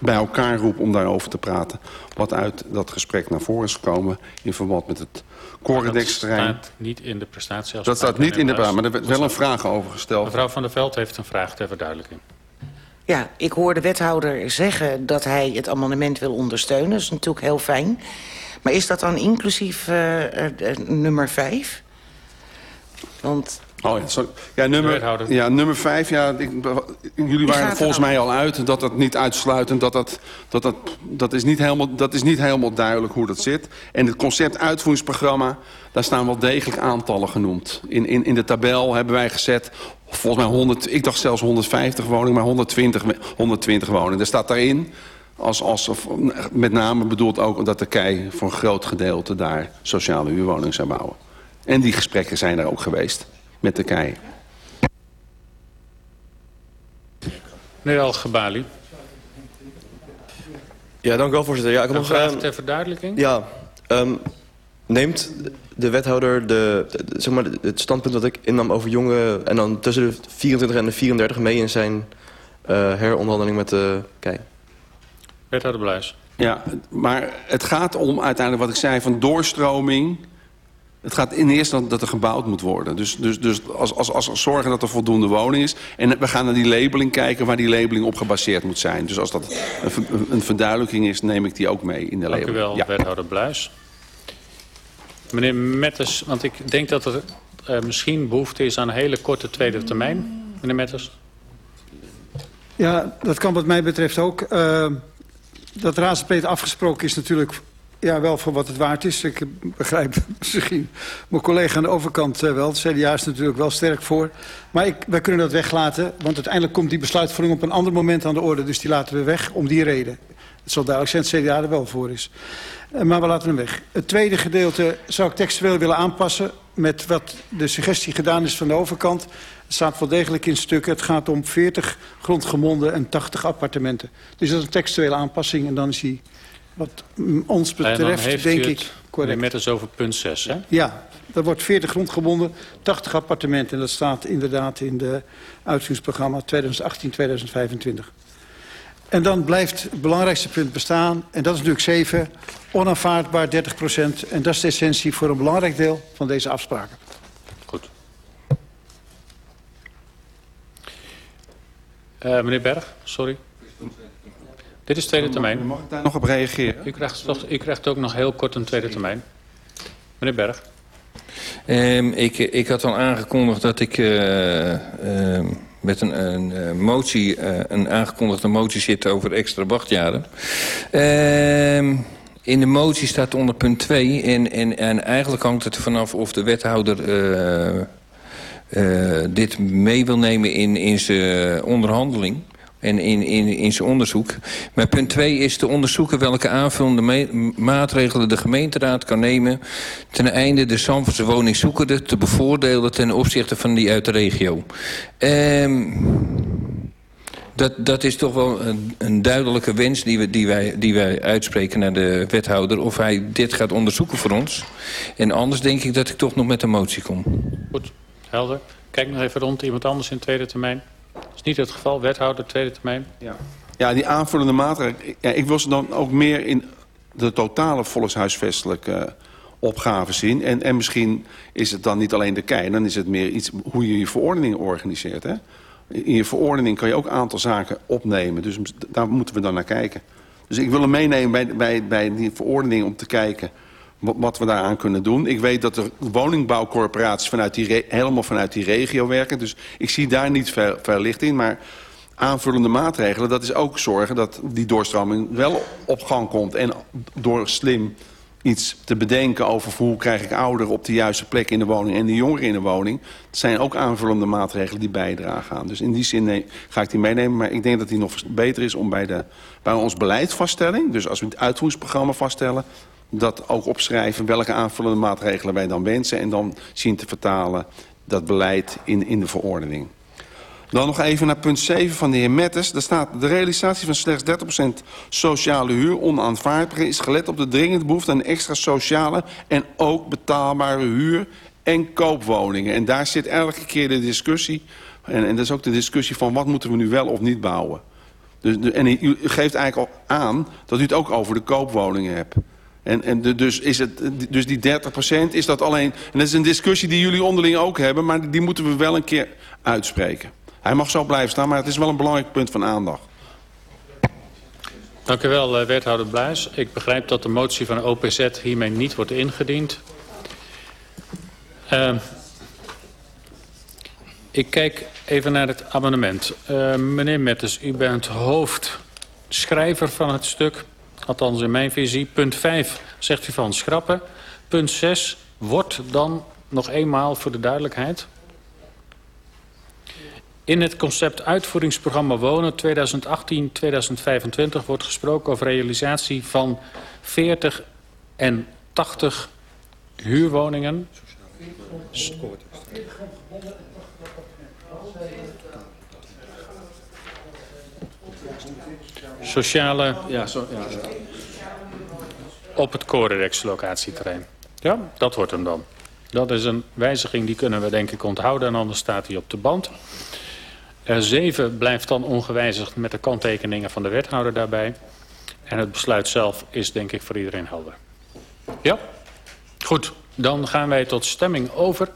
bij elkaar roep om daarover te praten. Wat uit dat gesprek naar voren is gekomen in verband met het Coredex-terrein. Dat staat niet in de prestatie. Dat staat niet in de maar er werd wel een vraag over gesteld. Mevrouw Van der Veld heeft een vraag ter verduidelijking. Ja, ik hoor de wethouder zeggen dat hij het amendement wil ondersteunen. Dat is natuurlijk heel fijn. Maar is dat dan inclusief uh, uh, nummer 5? Want Oh ja, sorry. Ja, nummer, ja, nummer vijf. Ja, ik, jullie waren volgens mij al uit dat dat niet uitsluitend... Dat, dat, dat, dat, dat, is niet helemaal, dat is niet helemaal duidelijk hoe dat zit. En het concept uitvoeringsprogramma... daar staan wel degelijk aantallen genoemd. In, in, in de tabel hebben wij gezet... volgens mij 100, ik dacht zelfs 150 woningen... maar 120, 120 woningen. Er staat daarin... Als, als, met name bedoeld ook dat de KEI voor een groot gedeelte daar sociale huurwoningen zou bouwen. En die gesprekken zijn er ook geweest met Turkije. Meneer Al-Gebali. Ja, dank u wel, voorzitter. Ja, ik nog vraag ter verduidelijking. Ja, um, neemt de wethouder de, zeg maar, het standpunt dat ik innam over jongen... en dan tussen de 24 en de 34 mee in zijn uh, heronderhandeling met de KEI? Wethouder Bluis. Ja, maar het gaat om uiteindelijk wat ik zei van doorstroming het gaat in eerste instantie dat er gebouwd moet worden. Dus, dus, dus als, als, als zorgen dat er voldoende woning is. En we gaan naar die labeling kijken waar die labeling op gebaseerd moet zijn. Dus als dat een, een verduidelijking is, neem ik die ook mee in de labeling. Dank u wel, ja. wethouder Bluis. Meneer Metters, want ik denk dat er uh, misschien behoefte is aan een hele korte tweede termijn. Meneer Metters. Ja, dat kan wat mij betreft ook. Uh, dat raadspleet afgesproken is natuurlijk Ja, wel voor wat het waard is. Ik begrijp misschien mijn collega aan de overkant uh, wel. Het CDA is natuurlijk wel sterk voor. Maar ik, wij kunnen dat weglaten, want uiteindelijk komt die besluitvorming op een ander moment aan de orde. Dus die laten we weg om die reden. Het zal duidelijk zijn dat het CDA er wel voor is. Uh, maar we laten hem weg. Het tweede gedeelte zou ik textueel willen aanpassen... met wat de suggestie gedaan is van de overkant. Het staat wel degelijk in stukken. Het gaat om 40 grondgemonden en 80 appartementen. Dus dat is een textuele aanpassing en dan is hij wat ons betreft, denk ik, correct. met eens over punt 6, hè? Ja, er wordt 40 grondgebonden, 80 appartementen. En dat staat inderdaad in de uitvoeringsprogramma 2018-2025. En dan blijft het belangrijkste punt bestaan. En dat is natuurlijk 7, onaanvaardbaar 30 procent. En dat is de essentie voor een belangrijk deel van deze afspraken. Goed. Uh, meneer Berg, sorry. Dit is tweede termijn. Mag ik daar nog op reageren? U krijgt, toch, u krijgt ook nog heel kort een tweede termijn. Meneer Berg. Um, ik, ik had al aangekondigd dat ik uh, uh, met een, een uh, motie, een aangekondigde motie zit over extra wachtjaren. Ehm, in de motie staat onder punt 2 en, en, en eigenlijk hangt het vanaf of de wethouder dit mee wil nemen in, in zijn onderhandeling en in, in, in zijn onderzoek. Maar punt 2 is te onderzoeken welke aanvullende maatregelen de gemeenteraad kan nemen... ten einde de Zandvoortse woningzoekenden te bevoordelen ten opzichte van die uit de regio. Um, dat, dat is toch wel een, een duidelijke wens die, we, die, wij, die wij uitspreken naar de wethouder... of hij dit gaat onderzoeken voor ons. En anders denk ik dat ik toch nog met een motie kom. Goed, helder. Kijk nog even rond iemand anders in tweede termijn. Dat is niet het geval. Wethouder, tweede termijn. Ja, ja die aanvullende maatregelen. Ja, ik wil ze dan ook meer in de totale volkshuisvestelijke uh, opgave zien. En, en misschien is het dan niet alleen de kei. Dan is het meer iets hoe je je verordening organiseert. Hè? In je verordening kan je ook een aantal zaken opnemen. Dus daar moeten we dan naar kijken. Dus ik wil hem meenemen bij, bij, bij die verordening om te kijken wat we daaraan kunnen doen. Ik weet dat er woningbouwcorporaties vanuit die helemaal vanuit die regio werken. Dus ik zie daar niet ver, ver licht in. Maar aanvullende maatregelen, dat is ook zorgen dat die doorstroming wel op gang komt. En door slim iets te bedenken over hoe krijg ik ouderen op de juiste plek in de woning en de jongeren in de woning. Dat zijn ook aanvullende maatregelen die bijdragen aan. Dus in die zin ga ik die meenemen. Maar ik denk dat die nog beter is om bij, de, bij ons beleidsvaststelling, dus als we het uitvoeringsprogramma vaststellen, dat ook opschrijven welke aanvullende maatregelen wij dan wensen... en dan zien te vertalen dat beleid in, in de verordening. Dan nog even naar punt 7 van de heer Mettes. Daar staat de realisatie van slechts 30% sociale huur onaanvaardbaar is gelet op de dringende behoefte aan extra sociale en ook betaalbare huur en koopwoningen. En daar zit elke keer de discussie, en, en dat is ook de discussie van wat moeten we nu wel of niet bouwen. Dus, en u geeft eigenlijk al aan dat u het ook over de koopwoningen hebt. En, en dus, is het, dus die 30% is dat alleen... En dat is een discussie die jullie onderling ook hebben... maar die moeten we wel een keer uitspreken. Hij mag zo blijven staan, maar het is wel een belangrijk punt van aandacht. Dank u wel, eh, wethouder Bluis. Ik begrijp dat de motie van OPZ hiermee niet wordt ingediend. Uh, ik kijk even naar het amendement. Uh, meneer Metters, u bent hoofdschrijver van het stuk... Althans in mijn visie. Punt 5 zegt u van schrappen. Punt 6 wordt dan nog eenmaal voor de duidelijkheid. In het concept uitvoeringsprogramma Wonen 2018-2025 wordt gesproken over realisatie van 40 en 80 huurwoningen. Sociale... Ja, zo, ja. Op het Coredex-locatieterrein. Ja, dat wordt hem dan. Dat is een wijziging die kunnen we denk ik onthouden en anders staat hij op de band. Er 7 blijft dan ongewijzigd met de kanttekeningen van de wethouder daarbij. En het besluit zelf is denk ik voor iedereen helder. Ja? Goed, dan gaan wij tot stemming over.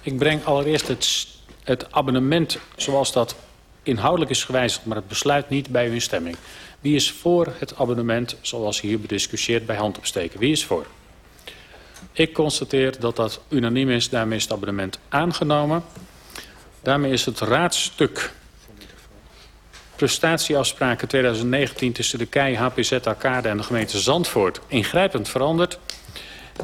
Ik breng allereerst het, het abonnement zoals dat inhoudelijk is gewijzigd, maar het besluit niet bij uw stemming. Wie is voor het abonnement zoals hier bediscussieerd bij hand opsteken? Wie is voor? Ik constateer dat dat unaniem is. Daarmee is het abonnement aangenomen. Daarmee is het raadstuk prestatieafspraken 2019 tussen de KEI, HPZ en de gemeente Zandvoort ingrijpend veranderd.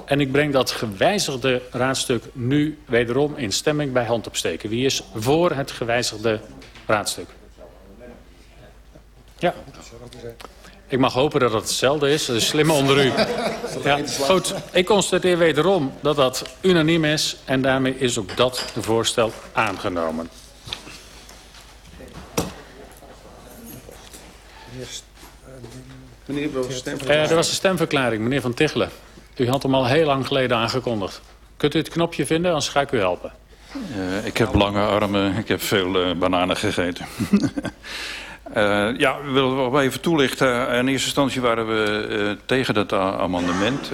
En ik breng dat gewijzigde raadstuk nu wederom in stemming bij hand opsteken. Wie is voor het gewijzigde raadstuk? Ja. Ik mag hopen dat het hetzelfde is. Dat is slim onder u. Ja, goed. Ik constateer wederom dat dat unaniem is. En daarmee is ook dat voorstel aangenomen. Meneer Eh, er was een stemverklaring, meneer Van Tichelen. U had hem al heel lang geleden aangekondigd. Kunt u het knopje vinden, anders ga ik u helpen. Uh, ik heb lange armen, ik heb veel uh, bananen gegeten. uh, ja, we willen wel even toelichten. In eerste instantie waren we tegen dat amendement.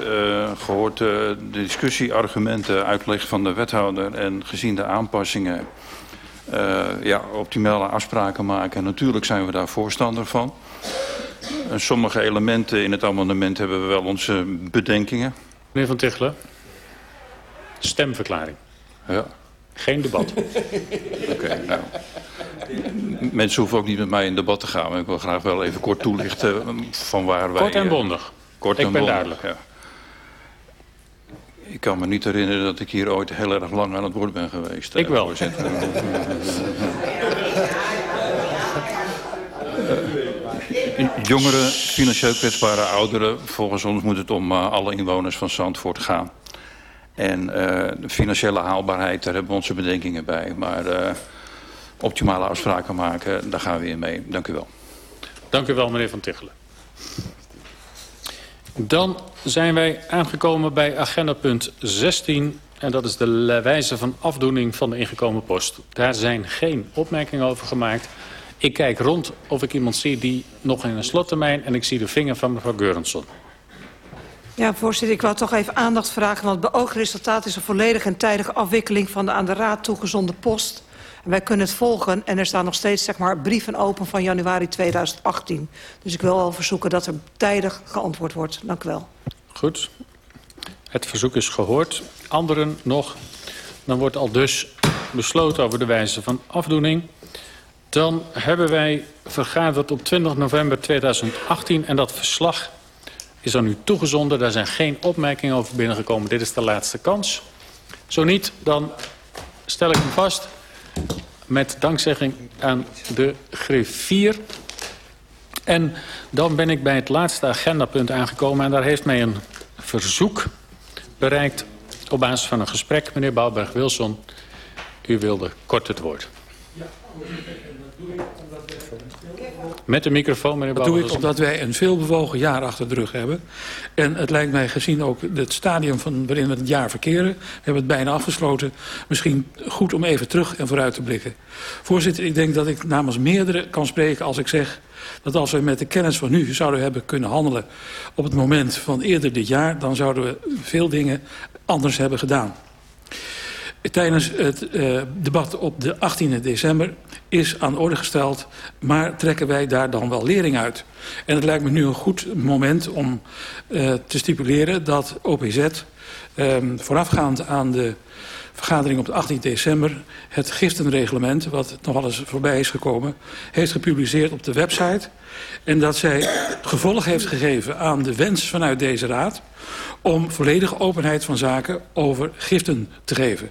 gehoord de discussie, argumenten, uitleg van de wethouder... en gezien de aanpassingen ja, optimale afspraken maken. En natuurlijk zijn we daar voorstander van. En sommige elementen in het amendement hebben we wel onze bedenkingen. Meneer Van Tichelen, stemverklaring. Ja. Geen debat. Oké, okay, nou. Mensen hoeven ook niet met mij in debat te gaan. Maar ik wil graag wel even kort toelichten van waar wij... Kort en bondig. Kort ik en ben bondig, duidelijk. Ja. Ik kan me niet herinneren dat ik hier ooit heel erg lang aan het woord ben geweest. Ik wel. Jongeren, financieel kwetsbare ouderen. Volgens ons moet het om uh, alle inwoners van Zandvoort gaan. En uh, de financiële haalbaarheid, daar hebben we onze bedenkingen bij. Maar uh, optimale afspraken maken, daar gaan we in mee. Dank u wel. Dank u wel, meneer Van Tichelen. Dan zijn wij aangekomen bij agenda punt 16. En dat is de wijze van afdoening van de ingekomen post. Daar zijn geen opmerkingen over gemaakt. Ik kijk rond of ik iemand zie die nog in een slottermijn... en ik zie de vinger van mevrouw Geurensson. Ja, voorzitter, ik wil toch even aandacht vragen... want het beoogd resultaat is een volledige en tijdige afwikkeling... van de aan de Raad toegezonde post. Wij kunnen het volgen en er staan nog steeds zeg maar, brieven open van januari 2018. Dus ik wil wel verzoeken dat er tijdig geantwoord wordt. Dank u wel. Goed. Het verzoek is gehoord. Anderen nog? Dan wordt al dus besloten over de wijze van afdoening... Dan hebben wij vergaderd op 20 november 2018 en dat verslag is aan u toegezonden. Daar zijn geen opmerkingen over binnengekomen. Dit is de laatste kans. Zo niet, dan stel ik hem vast met dankzegging aan de griffier. En dan ben ik bij het laatste agendapunt aangekomen en daar heeft mij een verzoek bereikt op basis van een gesprek. Meneer Bouwberg-Wilson, u wilde kort het woord. Ja, met de microfoon, meneer Dat doe ik omdat wij een veelbewogen jaar achter de rug hebben. En het lijkt mij gezien ook het stadium van waarin we het jaar verkeren... we hebben het bijna afgesloten, misschien goed om even terug en vooruit te blikken. Voorzitter, ik denk dat ik namens meerdere kan spreken als ik zeg... dat als we met de kennis van nu zouden hebben kunnen handelen... op het moment van eerder dit jaar... dan zouden we veel dingen anders hebben gedaan. Tijdens het uh, debat op de 18e december is aan de orde gesteld... maar trekken wij daar dan wel lering uit? En het lijkt me nu een goed moment om uh, te stipuleren dat OPZ... Ehm, voorafgaand aan de vergadering op de 18 december... het giftenreglement, wat nogal eens voorbij is gekomen... heeft gepubliceerd op de website. En dat zij gevolg heeft gegeven aan de wens vanuit deze raad... om volledige openheid van zaken over giften te geven.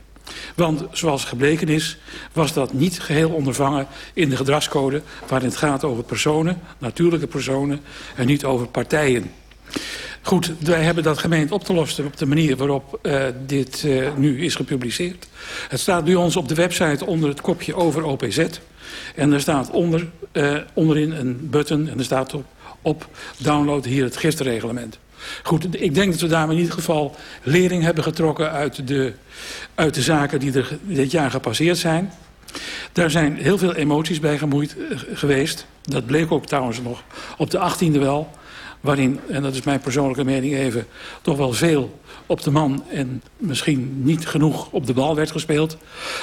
Want zoals gebleken is, was dat niet geheel ondervangen in de gedragscode... waarin het gaat over personen, natuurlijke personen en niet over partijen. Goed, wij hebben dat gemeend op te lossen op de manier waarop uh, dit uh, nu is gepubliceerd. Het staat bij ons op de website onder het kopje over OPZ. En er staat onder, uh, onderin een button en er staat op, op download hier het giftenreglement. Goed, ik denk dat we daarmee in ieder geval lering hebben getrokken uit de, uit de zaken die er dit jaar gepasseerd zijn. Daar zijn heel veel emoties bij gemoeid uh, geweest. Dat bleek ook trouwens nog op de 18e wel. Waarin, en dat is mijn persoonlijke mening even, toch wel veel op de man en misschien niet genoeg op de bal werd gespeeld.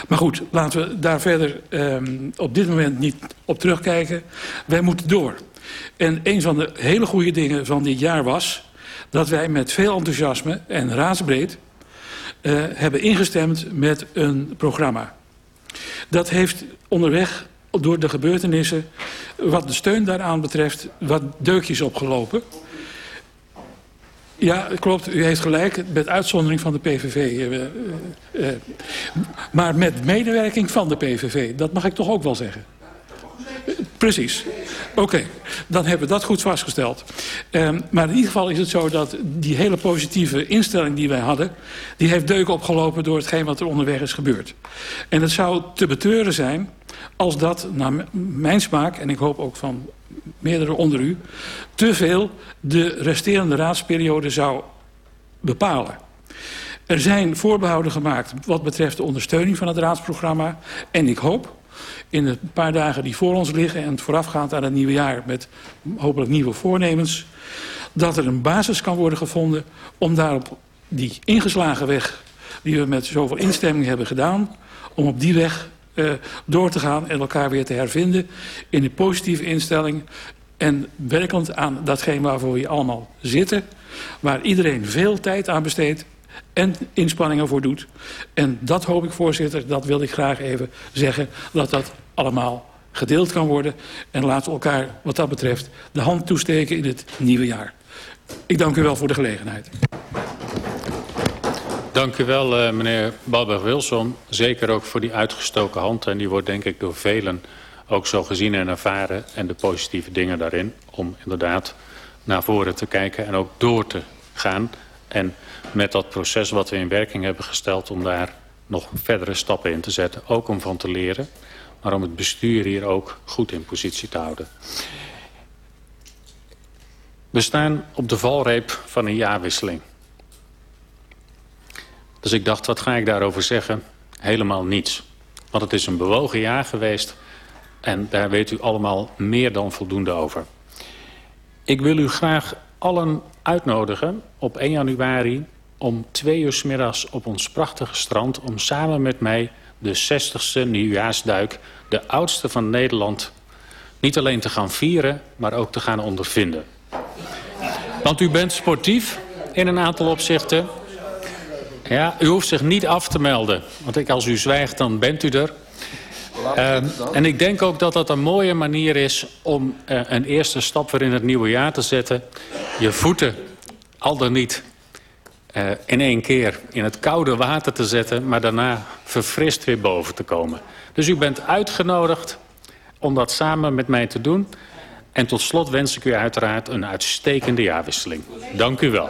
Maar goed, laten we daar verder um, op dit moment niet op terugkijken. Wij moeten door. En een van de hele goede dingen van dit jaar was dat wij met veel enthousiasme en raadsbreed uh, hebben ingestemd met een programma. Dat heeft onderweg door de gebeurtenissen, wat de steun daaraan betreft, wat deukjes opgelopen. Ja, klopt. U heeft gelijk. Met uitzondering van de PVV. Uh, uh, maar met medewerking van de PVV. Dat mag ik toch ook wel zeggen. Precies. Oké, dan hebben we dat goed vastgesteld. Um, maar in ieder geval is het zo dat die hele positieve instelling die wij hadden... die heeft deuk opgelopen door hetgeen wat er onderweg is gebeurd. En het zou te betreuren zijn als dat, naar mijn smaak... en ik hoop ook van meerdere onder u... te veel de resterende raadsperiode zou bepalen. Er zijn voorbehouden gemaakt wat betreft de ondersteuning van het raadsprogramma. En ik hoop in de paar dagen die voor ons liggen... en voorafgaand aan het nieuwe jaar met hopelijk nieuwe voornemens... dat er een basis kan worden gevonden om daarop die ingeslagen weg... die we met zoveel instemming hebben gedaan... om op die weg uh, door te gaan en elkaar weer te hervinden... in een positieve instelling en werkend aan datgene waarvoor we allemaal zitten... waar iedereen veel tijd aan besteedt en inspanningen voor doet. En dat hoop ik, voorzitter, dat wil ik graag even zeggen... dat dat allemaal gedeeld kan worden. En laten we elkaar wat dat betreft de hand toesteken in het nieuwe jaar. Ik dank u wel voor de gelegenheid. Dank u wel, uh, meneer Balberg-Wilson. Zeker ook voor die uitgestoken hand. En die wordt denk ik door velen ook zo gezien en ervaren. En de positieve dingen daarin. Om inderdaad naar voren te kijken en ook door te gaan. En met dat proces wat we in werking hebben gesteld... om daar nog verdere stappen in te zetten. Ook om van te leren. Maar om het bestuur hier ook goed in positie te houden. We staan op de valreep van een jaarwisseling. Dus ik dacht, wat ga ik daarover zeggen? Helemaal niets. Want het is een bewogen jaar geweest... en daar weet u allemaal meer dan voldoende over. Ik wil u graag allen uitnodigen op 1 januari om twee uur s middags op ons prachtige strand... om samen met mij de 60ste nieuwjaarsduik, de oudste van Nederland... niet alleen te gaan vieren, maar ook te gaan ondervinden. Want u bent sportief in een aantal opzichten. Ja, u hoeft zich niet af te melden. Want ik, als u zwijgt, dan bent u er. Uh, en ik denk ook dat dat een mooie manier is om uh, een eerste stap weer in het nieuwe jaar te zetten. Je voeten, al dan niet, uh, in één keer in het koude water te zetten... maar daarna verfrist weer boven te komen. Dus u bent uitgenodigd om dat samen met mij te doen. En tot slot wens ik u uiteraard een uitstekende jaarwisseling. Dank u wel.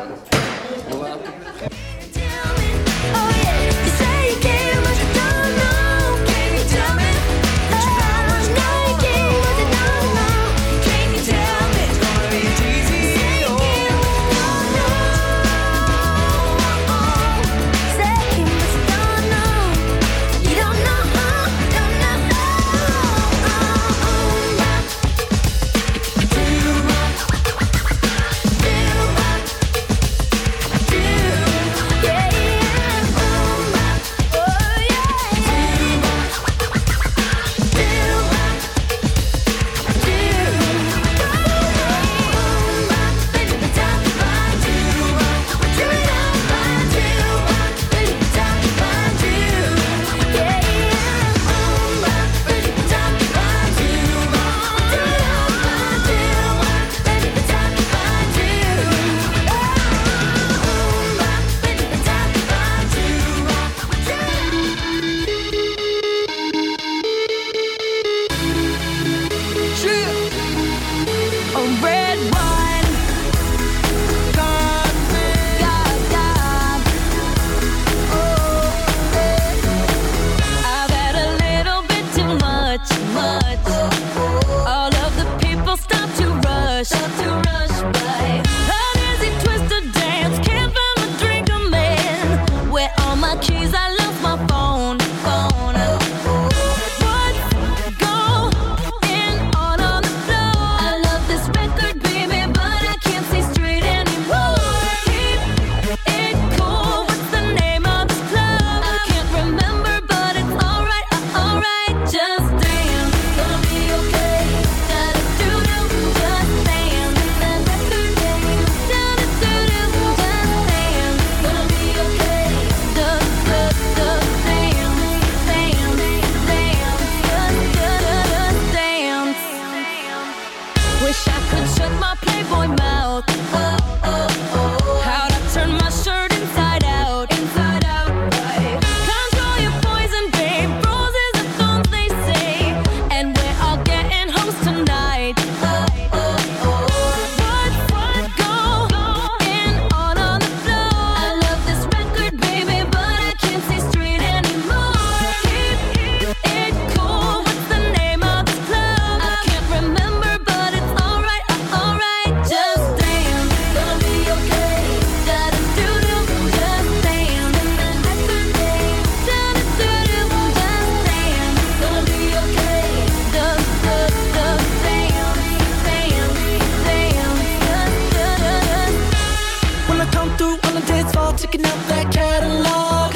on the dance floor, checking out that catalog.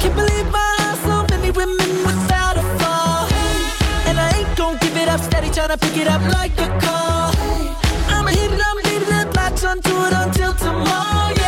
Can't believe my eyes, so many women without a flaw. And I ain't give it up, steady tryna pick it up like a call. Hey, I'ma hit it, I'ma leave it, latch onto it until tomorrow.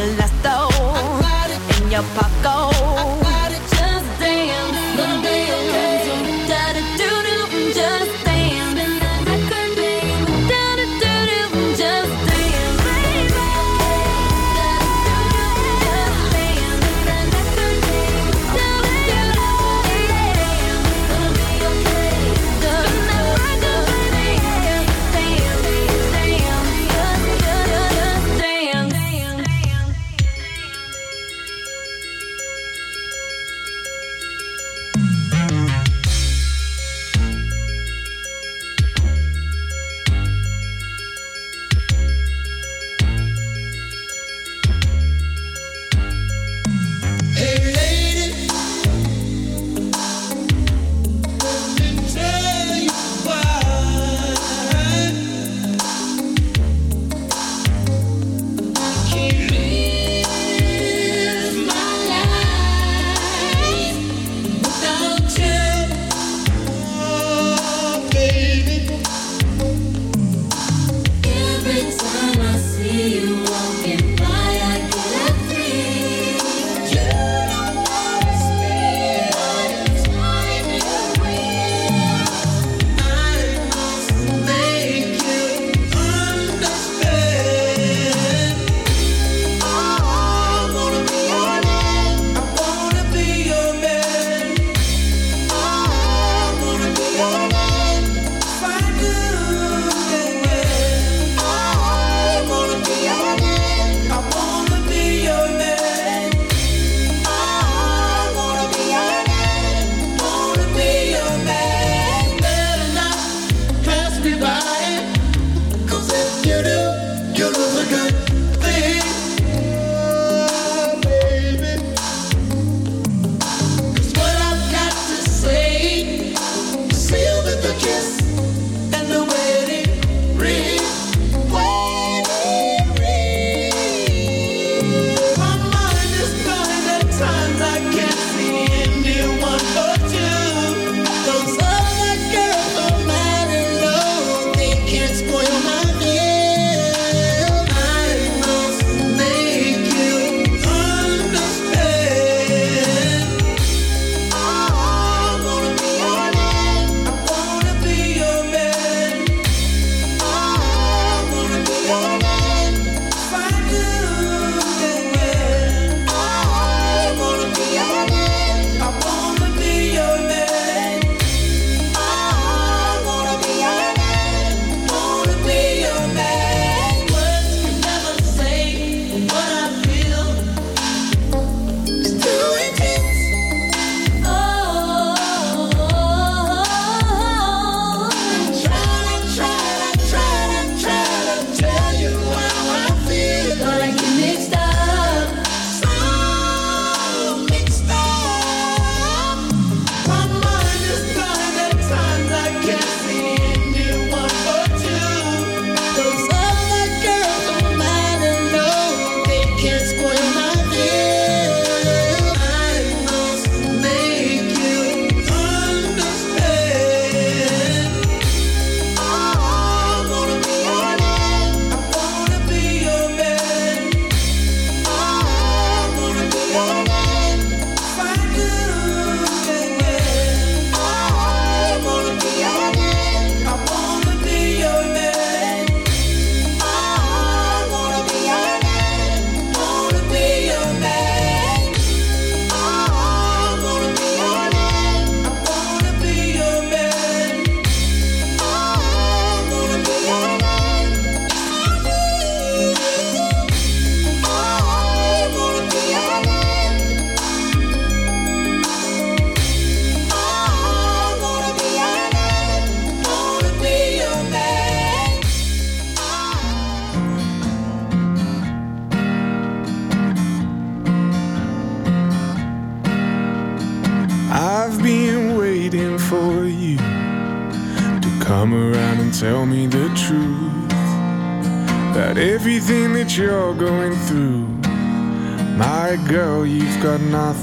the light.